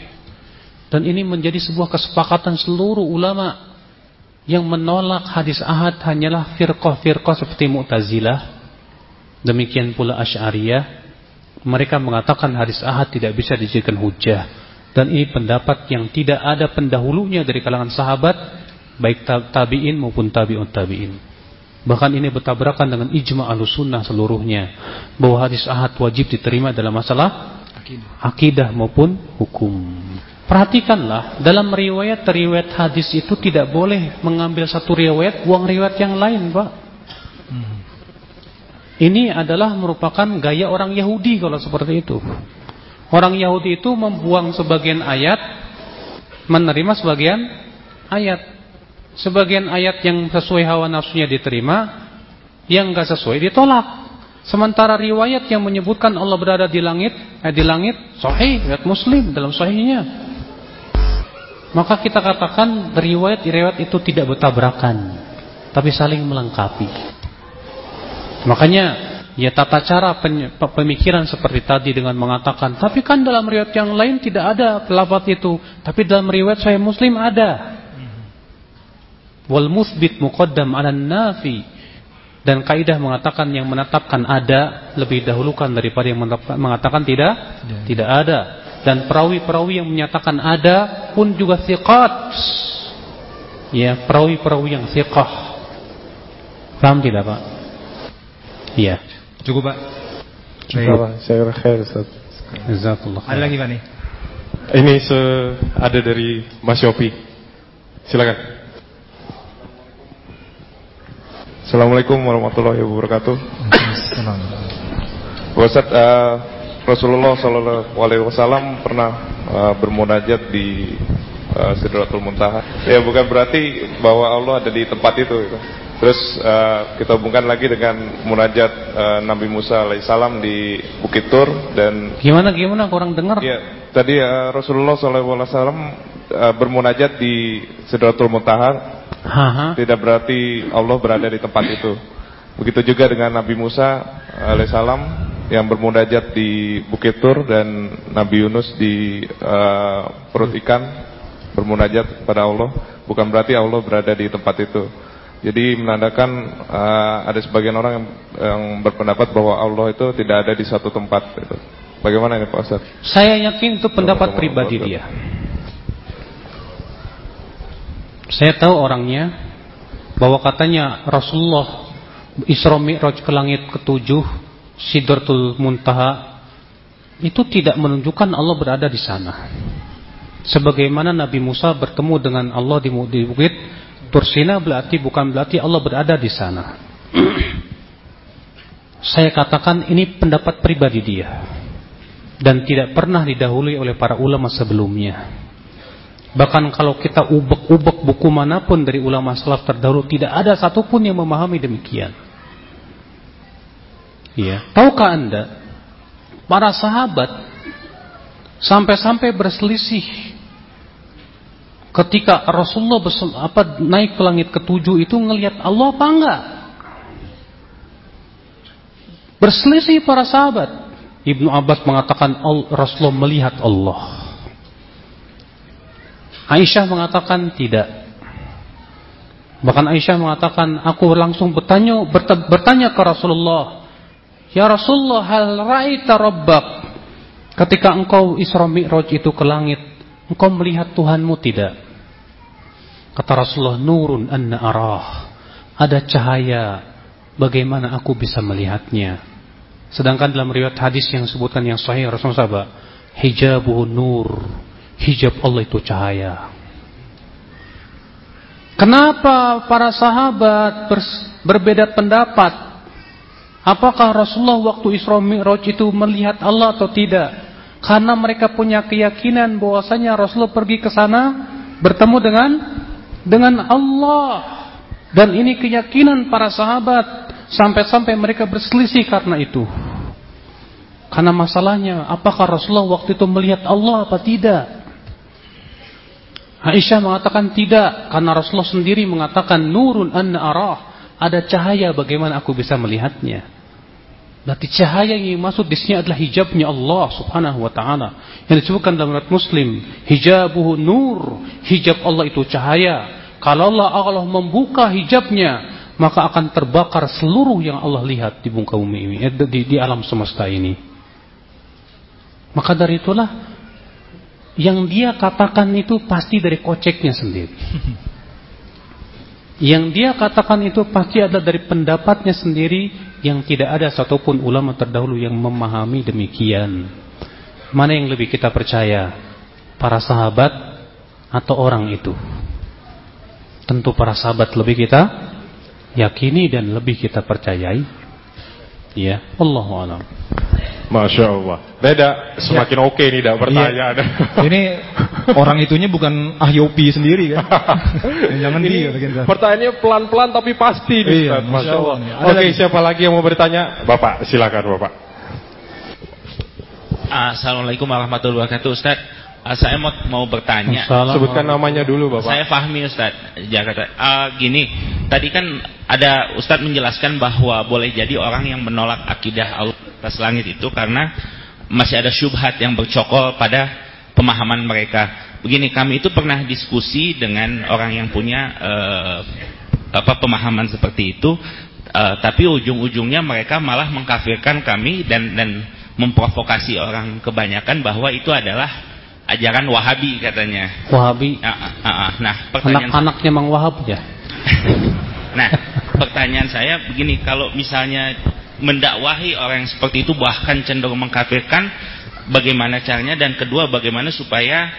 Dan ini menjadi sebuah kesepakatan seluruh ulama yang menolak hadis ahad hanyalah firqah-firqah seperti Mu'tazilah. Demikian pula Asy'ariyah. Mereka mengatakan hadis ahad tidak bisa dijadikan hujah. Dan ini pendapat yang tidak ada pendahulunya dari kalangan sahabat, baik tabi'in maupun tabi'un tabi'in. Bahkan ini bertabrakan dengan ijma' sunnah seluruhnya. Bahwa hadis ahad wajib diterima dalam masalah akidah maupun hukum. Perhatikanlah, dalam riwayat-riwayat hadis itu tidak boleh mengambil satu riwayat, buang riwayat yang lain, Pak. Hmm. Ini adalah merupakan gaya orang Yahudi kalau seperti itu. Orang Yahudi itu membuang sebagian ayat, menerima sebagian ayat. Sebagian ayat yang sesuai hawa nafsunya diterima, yang enggak sesuai ditolak. Sementara riwayat yang menyebutkan Allah berada di langit, eh, di langit, sahih, riwayat Muslim dalam sahihnya. Maka kita katakan riwayat-riwayat itu tidak bertabrakan, tapi saling melengkapi. Makanya ya tata cara pemikiran seperti tadi dengan mengatakan, tapi kan dalam riwayat yang lain tidak ada pelafaz itu, tapi dalam riwayat saya Muslim ada. Wal musbit muqaddam 'ala nafi. Dan kaidah mengatakan yang menetapkan ada lebih dahulukan daripada yang mengatakan tidak, tidak, tidak ada dan perawi-perawi yang menyatakan ada pun juga thiqat ya perawi-perawi yang thiqah paham tidak Pak? iya cukup Pak Baik. Saya khair Ustaz. Jazakallah. Ada lagi Pak nih? Ini se ada dari Mas Yopi. Silakan. Assalamualaikum warahmatullahi wabarakatuh. Ustaz, uh, Rasulullah Shallallahu Alaihi Wasallam pernah uh, bermunajat di uh, Sidratul Muntaha. Ya bukan berarti bahwa Allah ada di tempat itu. Gitu. Terus uh, kita hubungkan lagi dengan munajat uh, Nabi Musa alaihissalam di Bukit Tur dan gimana gimana kurang dengar? Ya tadi uh, Rasulullah Wasallam uh, bermunajat di Sidratul Muntaha. Tidak berarti Allah berada di tempat itu. Begitu juga dengan Nabi Musa alaihissalam yang bermunajat di Bukit Tur dan Nabi Yunus di uh, perut ikan bermunajat kepada Allah bukan berarti Allah berada di tempat itu. Jadi menandakan uh, ada sebagian orang yang, yang berpendapat bahwa Allah itu tidak ada di satu tempat. Gitu. Bagaimana ini Pak Ustaz? Saya yakin itu pendapat pribadi dia. Saya tahu orangnya bahwa katanya Rasulullah Isra Mi'raj ke langit ketujuh Sidratul Muntaha itu tidak menunjukkan Allah berada di sana. Sebagaimana Nabi Musa bertemu dengan Allah di, bukit Tursina berarti bukan berarti Allah berada di sana. Saya katakan ini pendapat pribadi dia dan tidak pernah didahului oleh para ulama sebelumnya. Bahkan kalau kita ubek-ubek buku mana pun dari ulama salaf terdahulu tidak ada satupun yang memahami demikian. Ya. Tahukah Anda para sahabat sampai-sampai berselisih ketika Rasulullah apa naik ke langit ketujuh itu ngelihat Allah apa enggak? Berselisih para sahabat. Ibnu Abbas mengatakan Rasulullah melihat Allah. Aisyah mengatakan tidak. Bahkan Aisyah mengatakan aku langsung bertanya bertanya ke Rasulullah Ya Rasulullah hal ra'ita rabbak Ketika engkau Isra Mi'raj itu ke langit Engkau melihat Tuhanmu tidak? Kata Rasulullah Nurun anna arah. Ada cahaya. Bagaimana aku bisa melihatnya? Sedangkan dalam riwayat hadis yang sebutkan yang sahih Rasulullah sahabat Hijabuhu nur. Hijab Allah itu cahaya. Kenapa para sahabat berbeda pendapat? Apakah Rasulullah waktu Isra Mi'raj itu melihat Allah atau tidak? Karena mereka punya keyakinan bahwasanya Rasulullah pergi ke sana bertemu dengan dengan Allah. Dan ini keyakinan para sahabat sampai-sampai mereka berselisih karena itu. Karena masalahnya, apakah Rasulullah waktu itu melihat Allah apa tidak? Aisyah mengatakan tidak, karena Rasulullah sendiri mengatakan nurun anna arah, ada cahaya bagaimana aku bisa melihatnya. Berarti cahaya yang dimaksud di sini adalah hijabnya Allah Subhanahu wa taala. Yang disebutkan dalam riwayat Muslim, hijabuhu nur, hijab Allah itu cahaya. Kalau Allah Allah membuka hijabnya, maka akan terbakar seluruh yang Allah lihat di muka bumi ini, eh, di, di alam semesta ini. Maka dari itulah yang dia katakan itu pasti dari koceknya sendiri. Yang dia katakan itu pasti adalah dari pendapatnya sendiri yang tidak ada satupun ulama terdahulu yang memahami demikian. Mana yang lebih kita percaya? Para sahabat atau orang itu? Tentu para sahabat lebih kita yakini dan lebih kita percayai. Ya, Allahu a'lam. Masya Allah. Beda, semakin ya. oke okay nih dak pertanyaan. Iya. Ini orang itunya bukan Ahyopi sendiri kan? Jangan dia. Pertanyaannya pelan-pelan tapi pasti nih, iya, Masya, Masya Allah. Allah. Oke, okay, siapa lagi yang mau bertanya? Bapak, silakan Bapak. Assalamualaikum warahmatullahi wabarakatuh, Ustaz. Uh, saya mau mau bertanya. Sebutkan namanya dulu, Bapak. Saya Fahmi, Ustaz. Jakarta. Uh, gini, tadi kan ada Ustaz menjelaskan bahwa boleh jadi orang yang menolak akidah Allah atas langit itu karena masih ada syubhat yang bercokol pada pemahaman mereka. Begini, kami itu pernah diskusi dengan orang yang punya uh, apa pemahaman seperti itu, uh, tapi ujung-ujungnya mereka malah mengkafirkan kami dan dan memprovokasi orang kebanyakan bahwa itu adalah ajaran Wahabi katanya. Wahabi. Uh, uh, uh, nah, pertanyaan anak-anaknya Mang Wahab ya. nah, pertanyaan saya begini, kalau misalnya mendakwahi orang yang seperti itu bahkan cenderung mengkafirkan, bagaimana caranya dan kedua bagaimana supaya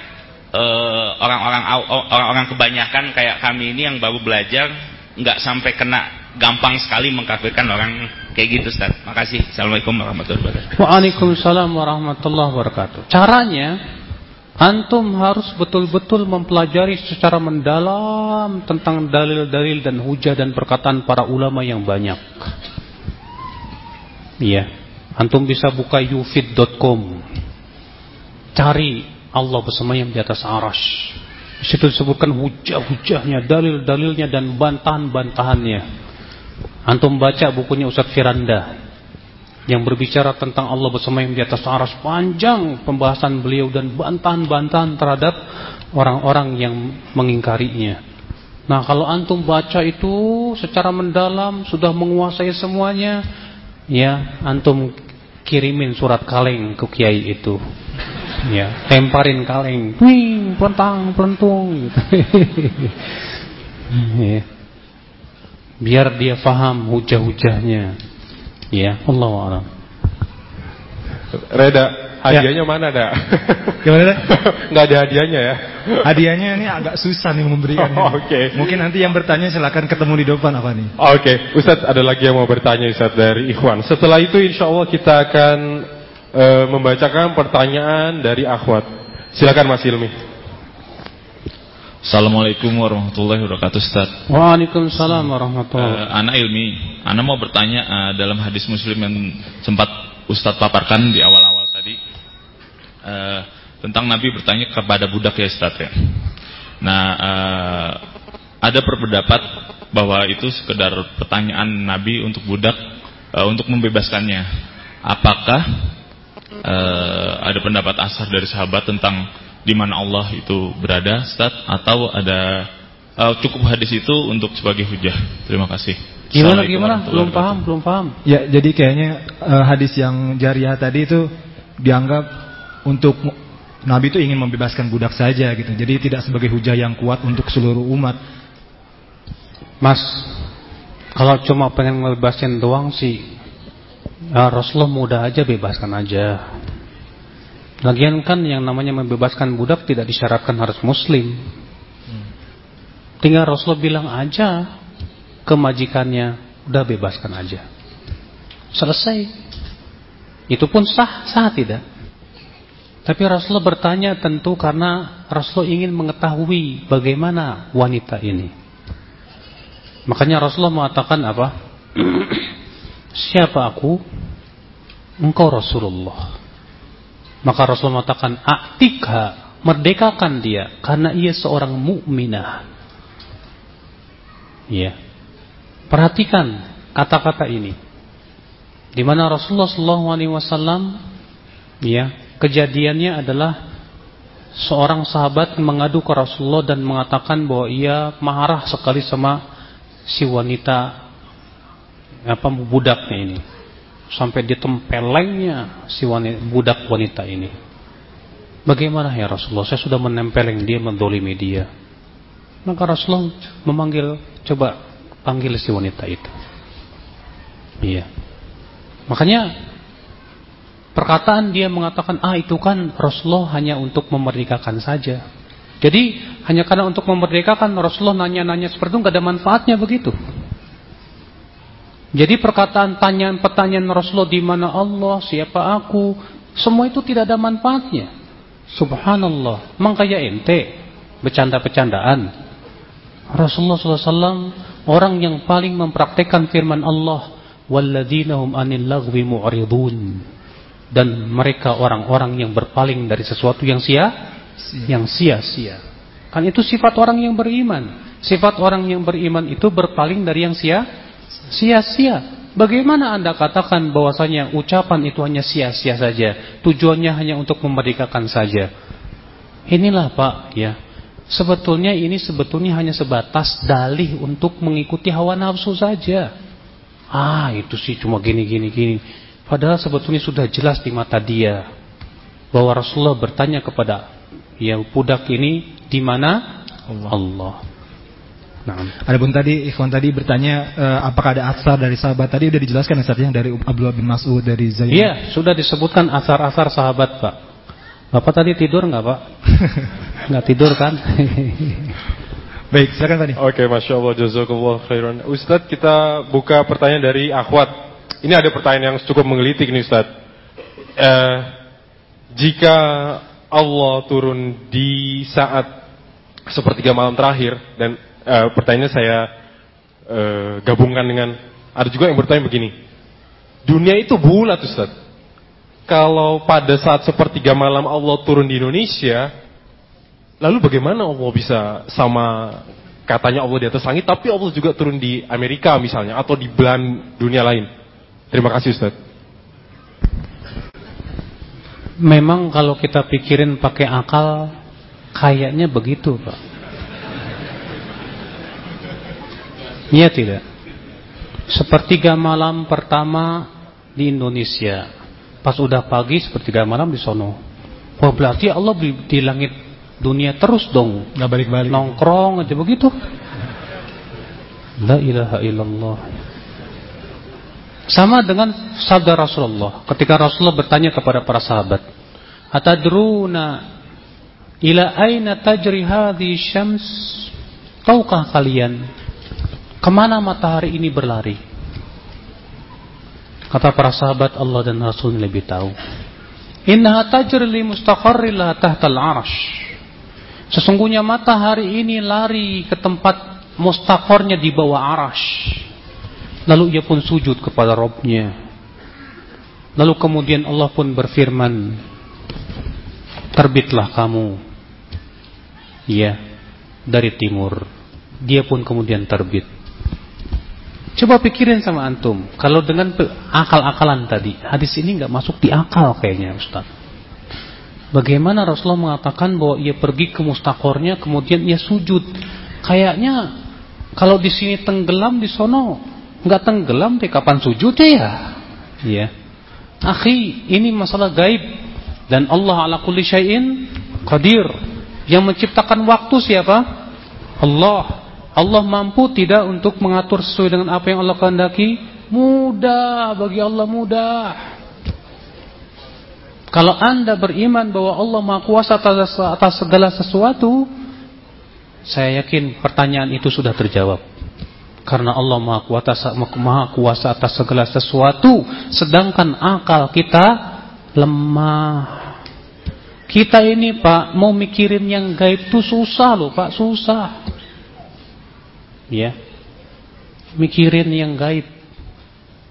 orang-orang uh, orang-orang kebanyakan kayak kami ini yang baru belajar nggak sampai kena gampang sekali mengkafirkan orang kayak gitu Ustaz. Makasih. Assalamualaikum warahmatullahi wabarakatuh. Waalaikumsalam warahmatullahi wabarakatuh. Caranya Antum harus betul-betul mempelajari secara mendalam tentang dalil-dalil dan hujah dan perkataan para ulama yang banyak. Iya. Antum bisa buka yufid.com. Cari Allah bersemayam di atas arash. Di situ disebutkan hujah-hujahnya, dalil-dalilnya dan bantahan-bantahannya. Antum baca bukunya Ustadz Firanda yang berbicara tentang Allah bersama yang di atas aras panjang pembahasan beliau dan bantahan-bantahan terhadap orang-orang yang mengingkarinya. Nah kalau antum baca itu secara mendalam sudah menguasai semuanya, ya antum kirimin surat kaleng ke kiai itu, ya temparin kaleng, wing, pelentang, pelentung, ya. biar dia faham hujah-hujahnya. Ya, Allah a'lam. Reda, hadiahnya ya. mana, dah? Gimana, Enggak ada hadiahnya ya? Hadiahnya ini agak susah nih memberikan. Oh, Oke. Okay. Mungkin nanti yang bertanya silakan ketemu di depan apa nih? Oke, okay. Ustadz ada lagi yang mau bertanya Ustadz dari Ikhwan. Setelah itu insya Allah kita akan uh, membacakan pertanyaan dari Akhwat. Silakan Mas Ilmi. Assalamualaikum warahmatullahi wabarakatuh Ustaz. Waalaikumsalam warahmatullahi uh, Anak ilmi Anak mau bertanya uh, dalam hadis muslim yang sempat Ustaz paparkan di awal-awal tadi uh, Tentang Nabi bertanya kepada budak ya Ustaz ya. Nah uh, ada berpendapat bahwa itu sekedar pertanyaan Nabi untuk budak uh, Untuk membebaskannya. Apakah uh, ada pendapat asar dari sahabat tentang di mana Allah itu berada, Ustaz, atau ada uh, cukup hadis itu untuk sebagai hujah. Terima kasih. Gimana gimana? Belum paham, belum paham. Ya, jadi kayaknya uh, hadis yang jariah tadi itu dianggap untuk Nabi itu ingin membebaskan budak saja gitu. Jadi tidak sebagai hujah yang kuat untuk seluruh umat. Mas, kalau cuma pengen ngebebasin doang sih, ya Rasulullah mudah aja bebaskan aja. Lagian kan yang namanya membebaskan budak tidak disyaratkan harus muslim. Tinggal Rasulullah bilang aja ke majikannya, udah bebaskan aja. Selesai. Itu pun sah, sah tidak. Tapi Rasulullah bertanya tentu karena Rasulullah ingin mengetahui bagaimana wanita ini. Makanya Rasulullah mengatakan apa? Siapa aku? Engkau Rasulullah. Maka Rasulullah mengatakan, "Aktika, merdekakan dia karena ia seorang mukminah." Ya. Perhatikan kata-kata ini. Di mana Rasulullah SAW, ya, kejadiannya adalah seorang sahabat mengadu ke Rasulullah dan mengatakan bahwa ia marah sekali sama si wanita apa budaknya ini sampai ditempelengnya si wanita, budak wanita ini. Bagaimana ya Rasulullah? Saya sudah menempeleng dia, mendolimi dia. Maka Rasulullah memanggil, coba panggil si wanita itu. Iya. Makanya perkataan dia mengatakan, ah itu kan Rasulullah hanya untuk memerdekakan saja. Jadi hanya karena untuk memerdekakan Rasulullah nanya-nanya seperti itu nggak ada manfaatnya begitu. Jadi perkataan tanyaan pertanyaan Rasulullah di mana Allah, siapa aku, semua itu tidak ada manfaatnya. Subhanallah, makanya ente bercanda-bercandaan. Rasulullah SAW orang yang paling mempraktekkan firman Allah, "Walladzina anil lagwi mu'ridun." Dan mereka orang-orang yang berpaling dari sesuatu yang sia, yang sia-sia. Kan itu sifat orang yang beriman. Sifat orang yang beriman itu berpaling dari yang sia sia-sia. Bagaimana Anda katakan bahwasanya ucapan itu hanya sia-sia saja, tujuannya hanya untuk memerdekakan saja? Inilah Pak, ya. Sebetulnya ini sebetulnya hanya sebatas dalih untuk mengikuti hawa nafsu saja. Ah, itu sih cuma gini gini gini. Padahal sebetulnya sudah jelas di mata dia bahwa Rasulullah bertanya kepada yang budak ini di mana Allah. Allah. Nah. Adapun tadi ikhwan tadi bertanya uh, apakah ada asar dari sahabat tadi sudah dijelaskan asarnya dari Abdullah bin Mas'ud dari Zaid. Iya, sudah disebutkan asar-asar sahabat, Pak. Bapak tadi tidur nggak, Pak? nggak tidur kan? Baik, silakan tadi. Oke, masya Allah, jazakallah khairan. Ustadz, kita buka pertanyaan dari Akhwat. Ini ada pertanyaan yang cukup menggelitik nih, Ustadz. Eh, jika Allah turun di saat sepertiga malam terakhir dan uh, pertanyaannya saya uh, gabungkan dengan ada juga yang bertanya begini. Dunia itu bulat Ustaz. Kalau pada saat sepertiga malam Allah turun di Indonesia, lalu bagaimana Allah bisa sama katanya Allah di atas langit, tapi Allah juga turun di Amerika misalnya, atau di belahan dunia lain? Terima kasih Ustaz. Memang kalau kita pikirin pakai akal, kayaknya begitu Pak. Iya tidak. Sepertiga malam pertama di Indonesia. Pas udah pagi sepertiga malam di sono. Wah berarti Allah di langit dunia terus dong. Nggak balik-balik. Nongkrong aja begitu. La ilaha illallah. Sama dengan sabda Rasulullah. Ketika Rasulullah bertanya kepada para sahabat. Atadruna ila aina tajri hadhi syams? Tahukah kalian Ke mana matahari ini berlari? Kata para sahabat Allah dan Rasul lebih tahu. Inna tajri li mustaqarrillah tahtal arash. Sesungguhnya matahari ini lari ke tempat mustaqornya di bawah arash. Lalu ia pun sujud kepada Robnya. Lalu kemudian Allah pun berfirman, terbitlah kamu, ya, dari timur. Dia pun kemudian terbit. Coba pikirin sama antum, kalau dengan akal-akalan tadi, hadis ini nggak masuk di akal kayaknya Ustaz. Bagaimana Rasulullah mengatakan bahwa ia pergi ke mustakornya, kemudian ia sujud? Kayaknya kalau di sini tenggelam di sono nggak tenggelam deh kapan sujudnya ya? Iya. Akhi, ini masalah gaib dan Allah ala kulli syai'in qadir. Yang menciptakan waktu siapa? Allah. Allah mampu tidak untuk mengatur sesuai dengan apa yang Allah kehendaki? Mudah bagi Allah mudah. Kalau anda beriman bahwa Allah maha kuasa atas, segala sesuatu, saya yakin pertanyaan itu sudah terjawab. Karena Allah maha kuasa, maha kuasa atas segala sesuatu, sedangkan akal kita lemah. Kita ini Pak mau mikirin yang gaib itu susah loh Pak, susah ya. mikirin yang gaib.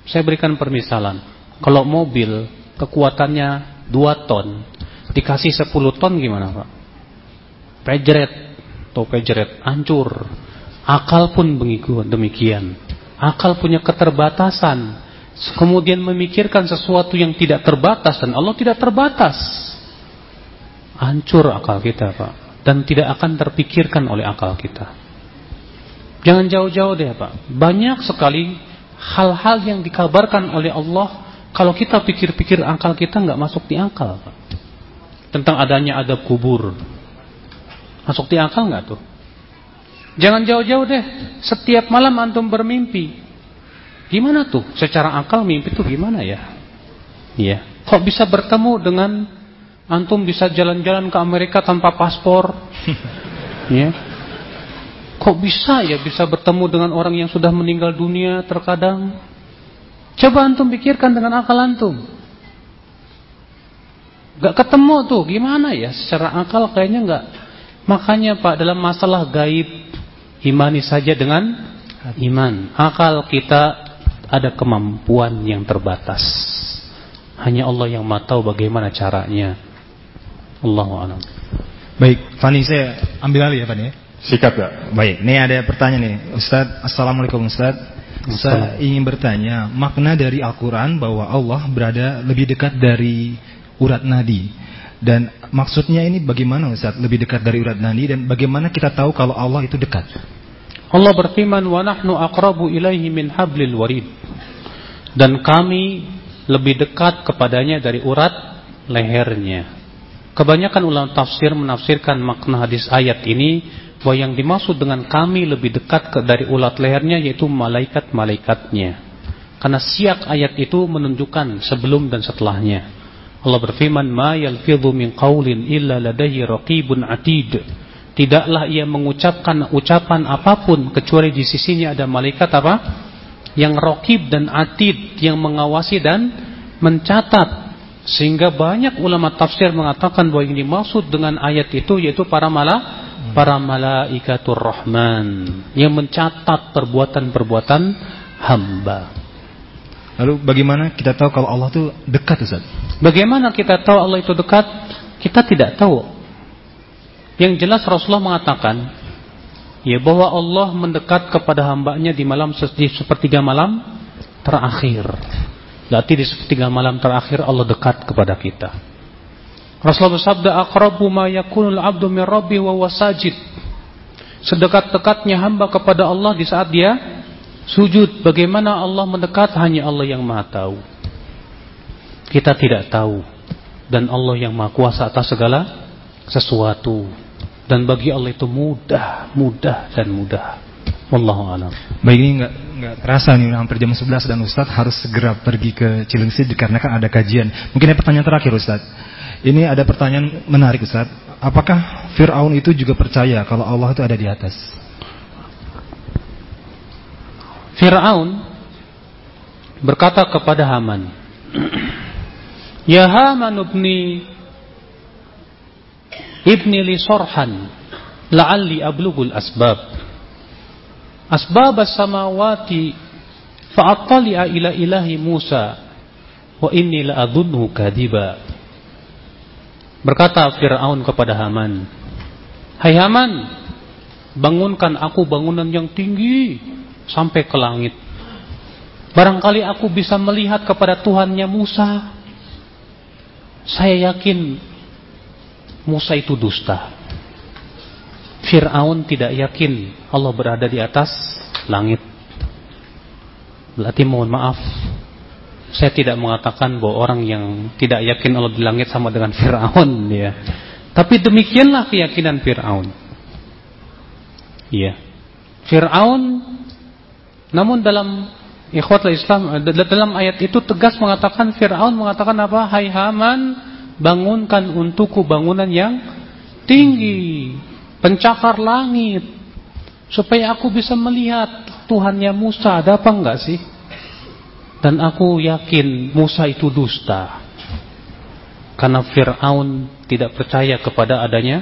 Saya berikan permisalan. Kalau mobil kekuatannya 2 ton, dikasih 10 ton gimana Pak? Pejret, atau pejret, hancur. Akal pun demikian. Akal punya keterbatasan. Kemudian memikirkan sesuatu yang tidak terbatas dan Allah tidak terbatas. Hancur akal kita Pak. Dan tidak akan terpikirkan oleh akal kita. Jangan jauh-jauh deh Pak. Banyak sekali hal-hal yang dikabarkan oleh Allah kalau kita pikir-pikir akal kita nggak masuk di akal Pak. Tentang adanya adab kubur. Masuk di akal nggak tuh? Jangan jauh-jauh deh. Setiap malam antum bermimpi. Gimana tuh? Secara akal mimpi tuh gimana ya? Iya. Kok bisa bertemu dengan antum bisa jalan-jalan ke Amerika tanpa paspor? Iya. Kok bisa ya bisa bertemu dengan orang yang sudah meninggal dunia terkadang? Coba antum pikirkan dengan akal antum. Gak ketemu tuh, gimana ya? Secara akal kayaknya gak. Makanya Pak dalam masalah gaib, imani saja dengan iman. Akal kita ada kemampuan yang terbatas. Hanya Allah yang tahu bagaimana caranya. Allahu. Baik, Fani saya ambil alih ya Fani ya. Sikat Pak. Baik, ini ada pertanyaan nih. Ustaz, Assalamualaikum Ustaz. Saya ingin bertanya, makna dari Al-Quran bahwa Allah berada lebih dekat dari urat nadi. Dan maksudnya ini bagaimana Ustaz, lebih dekat dari urat nadi dan bagaimana kita tahu kalau Allah itu dekat? Allah berfirman, "Wa nahnu aqrabu ilaihi min hablil warid." Dan kami lebih dekat kepadanya dari urat lehernya. Kebanyakan ulama tafsir menafsirkan makna hadis ayat ini bahwa yang dimaksud dengan kami lebih dekat ke dari ulat lehernya yaitu malaikat-malaikatnya. Karena siak ayat itu menunjukkan sebelum dan setelahnya. Allah berfirman, "Ma yalfidhu min qaulin illa ladayhi raqibun atid." Tidaklah ia mengucapkan ucapan apa pun kecuali di sisinya ada malaikat apa? Yang raqib dan atid yang mengawasi dan mencatat. Sehingga banyak ulama tafsir mengatakan bahwa yang dimaksud dengan ayat itu yaitu para malaikat para malaikatur rahman yang mencatat perbuatan-perbuatan hamba. Lalu bagaimana kita tahu kalau Allah itu dekat Ustaz? Bagaimana kita tahu Allah itu dekat? Kita tidak tahu. Yang jelas Rasulullah mengatakan ya bahwa Allah mendekat kepada hambanya di malam di sepertiga malam terakhir. Berarti di sepertiga malam terakhir Allah dekat kepada kita. Rasulullah bersabda aqrabu ma yakunul abdu min rabbi wa wasajid. Sedekat-dekatnya hamba kepada Allah di saat dia sujud. Bagaimana Allah mendekat hanya Allah yang Maha tahu. Kita tidak tahu dan Allah yang Maha kuasa atas segala sesuatu. Dan bagi Allah itu mudah, mudah dan mudah. Wallahu a'lam. Baik ini enggak enggak terasa nih hampir jam 11 dan Ustaz harus segera pergi ke Cilengsi dikarenakan ada kajian. Mungkin ada pertanyaan terakhir Ustaz. Ini ada pertanyaan menarik Ustaz. Apakah Fir'aun itu juga percaya kalau Allah itu ada di atas? Fir'aun berkata kepada Haman, Ya Haman ibni ibni li sorhan la'alli ablugul asbab. Asbab as-samawati fa'attali'a ila ilahi Musa wa inni la'adhunhu kadiba. Berkata Fir'aun kepada Haman, Hai Haman, bangunkan aku bangunan yang tinggi sampai ke langit. Barangkali aku bisa melihat kepada Tuhannya Musa. Saya yakin Musa itu dusta. Fir'aun tidak yakin Allah berada di atas langit. Berarti mohon maaf, saya tidak mengatakan bahwa orang yang tidak yakin Allah di langit sama dengan Fir'aun ya. Tapi demikianlah keyakinan Fir'aun. Iya. Fir'aun namun dalam ikhwatul Islam dalam ayat itu tegas mengatakan Fir'aun mengatakan apa? Hai Haman, bangunkan untukku bangunan yang tinggi, pencakar langit supaya aku bisa melihat Tuhannya Musa. Ada apa enggak sih? Dan aku yakin Musa itu dusta. Karena Fir'aun tidak percaya kepada adanya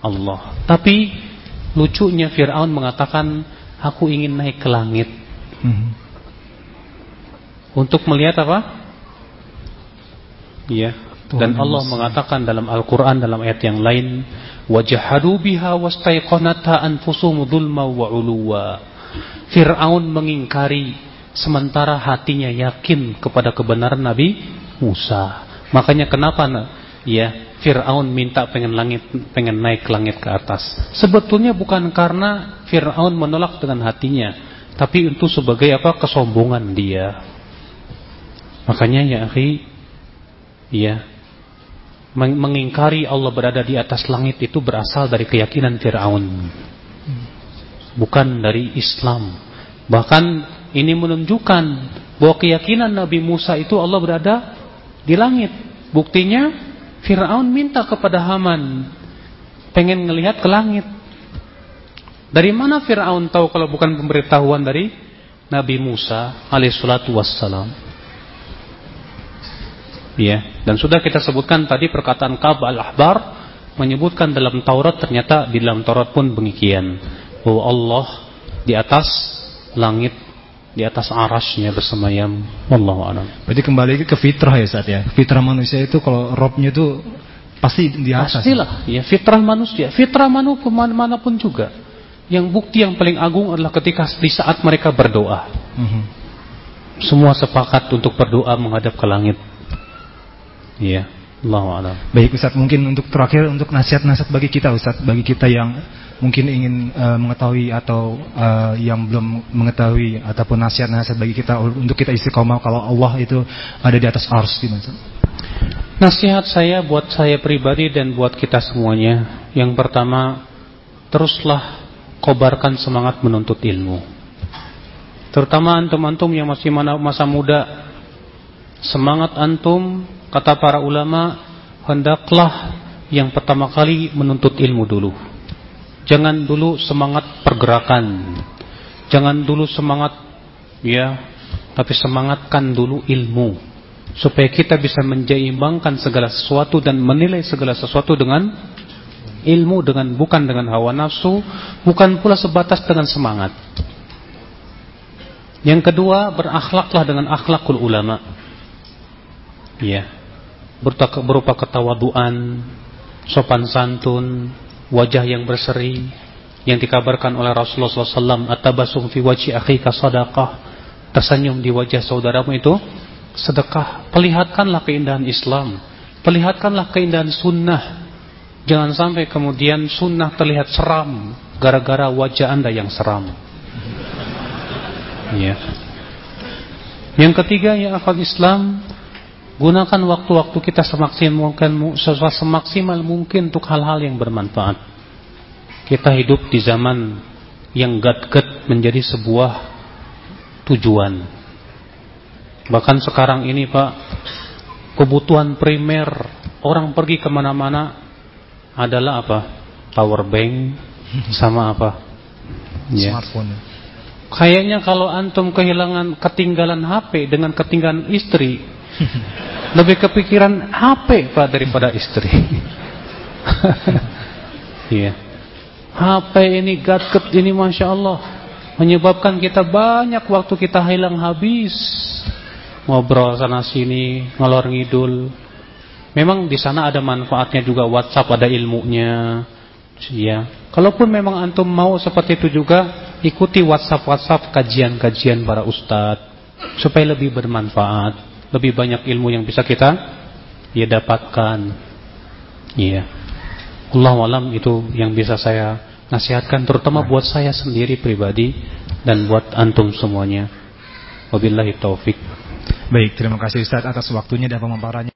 Allah. Tapi lucunya Fir'aun mengatakan, aku ingin naik ke langit. Mhm. Untuk melihat apa? Iya. Dan Allah mengatakan dalam Al-Quran dalam ayat yang lain, wajahadu biha wastaiqanata anfusuhum dzulma wa uluwa. Fir'aun mengingkari sementara hatinya yakin kepada kebenaran Nabi Musa. Makanya kenapa ya Fir'aun minta pengen langit pengen naik langit ke atas. Sebetulnya bukan karena Fir'aun menolak dengan hatinya, tapi itu sebagai apa kesombongan dia. Makanya ya akhi, ya mengingkari Allah berada di atas langit itu berasal dari keyakinan Fir'aun. Bukan dari Islam. Bahkan ini menunjukkan bahwa keyakinan Nabi Musa itu Allah berada di langit. Buktinya Fir'aun minta kepada Haman pengen ngelihat ke langit. Dari mana Fir'aun tahu kalau bukan pemberitahuan dari Nabi Musa alaihissalatu wassalam? Ya, dan sudah kita sebutkan tadi perkataan Ka'ab al-Ahbar menyebutkan dalam Taurat ternyata di dalam Taurat pun demikian. Bahwa Allah di atas langit di atas arasnya bersemayam. Wallahu a'lam. Berarti kembali ke fitrah ya saat ya. Fitrah manusia itu kalau robnya itu pasti di atas. Pastilah, ya fitrah manusia. Fitrah manusia mana pun juga. Yang bukti yang paling agung adalah ketika di saat mereka berdoa. Mm -hmm. Semua sepakat untuk berdoa menghadap ke langit. Iya. Allahu a'lam. Baik Ustaz, mungkin untuk terakhir untuk nasihat-nasihat bagi kita Ustaz, bagi kita yang mungkin ingin uh, mengetahui atau uh, yang belum mengetahui ataupun nasihat-nasihat bagi kita untuk kita istiqomah kalau Allah itu ada di atas ars gimana Ustaz? Nasihat saya buat saya pribadi dan buat kita semuanya. Yang pertama, teruslah kobarkan semangat menuntut ilmu. Terutama antum-antum yang masih masa muda, semangat antum Kata para ulama, hendaklah yang pertama kali menuntut ilmu dulu. Jangan dulu semangat pergerakan. Jangan dulu semangat ya, tapi semangatkan dulu ilmu supaya kita bisa menjeimbangkan segala sesuatu dan menilai segala sesuatu dengan ilmu dengan bukan dengan hawa nafsu, bukan pula sebatas dengan semangat. Yang kedua, berakhlaklah dengan akhlakul ulama. Ya berupa ketawaduan, sopan santun, wajah yang berseri, yang dikabarkan oleh Rasulullah SAW, atabasum fi wajhi akhika sadaqah, tersenyum di wajah saudaramu itu sedekah. Perlihatkanlah keindahan Islam, perlihatkanlah keindahan sunnah. Jangan sampai kemudian sunnah terlihat seram gara-gara wajah anda yang seram. Ya. Yang ketiga ya akal Islam Gunakan waktu-waktu kita semaksimal mungkin, semaksimal mungkin untuk hal-hal yang bermanfaat. Kita hidup di zaman yang gat-gat menjadi sebuah tujuan. Bahkan sekarang ini Pak, kebutuhan primer orang pergi ke mana-mana adalah apa? Power bank sama apa? Ya. Smartphone. Kayaknya kalau antum kehilangan ketinggalan HP dengan ketinggalan istri, lebih kepikiran HP Pak daripada istri. Iya. HP ini gadget ini Masya Allah menyebabkan kita banyak waktu kita hilang habis ngobrol sana sini ngalor ngidul. Memang di sana ada manfaatnya juga WhatsApp ada ilmunya. Ya. Kalaupun memang antum mau seperti itu juga ikuti WhatsApp WhatsApp kajian-kajian para ustadz supaya lebih bermanfaat lebih banyak ilmu yang bisa kita ya dapatkan. Iya. Allah alam itu yang bisa saya nasihatkan terutama buat saya sendiri pribadi dan buat antum semuanya. Wabillahi taufik. Baik, terima kasih Ustaz atas waktunya dan pemaparannya.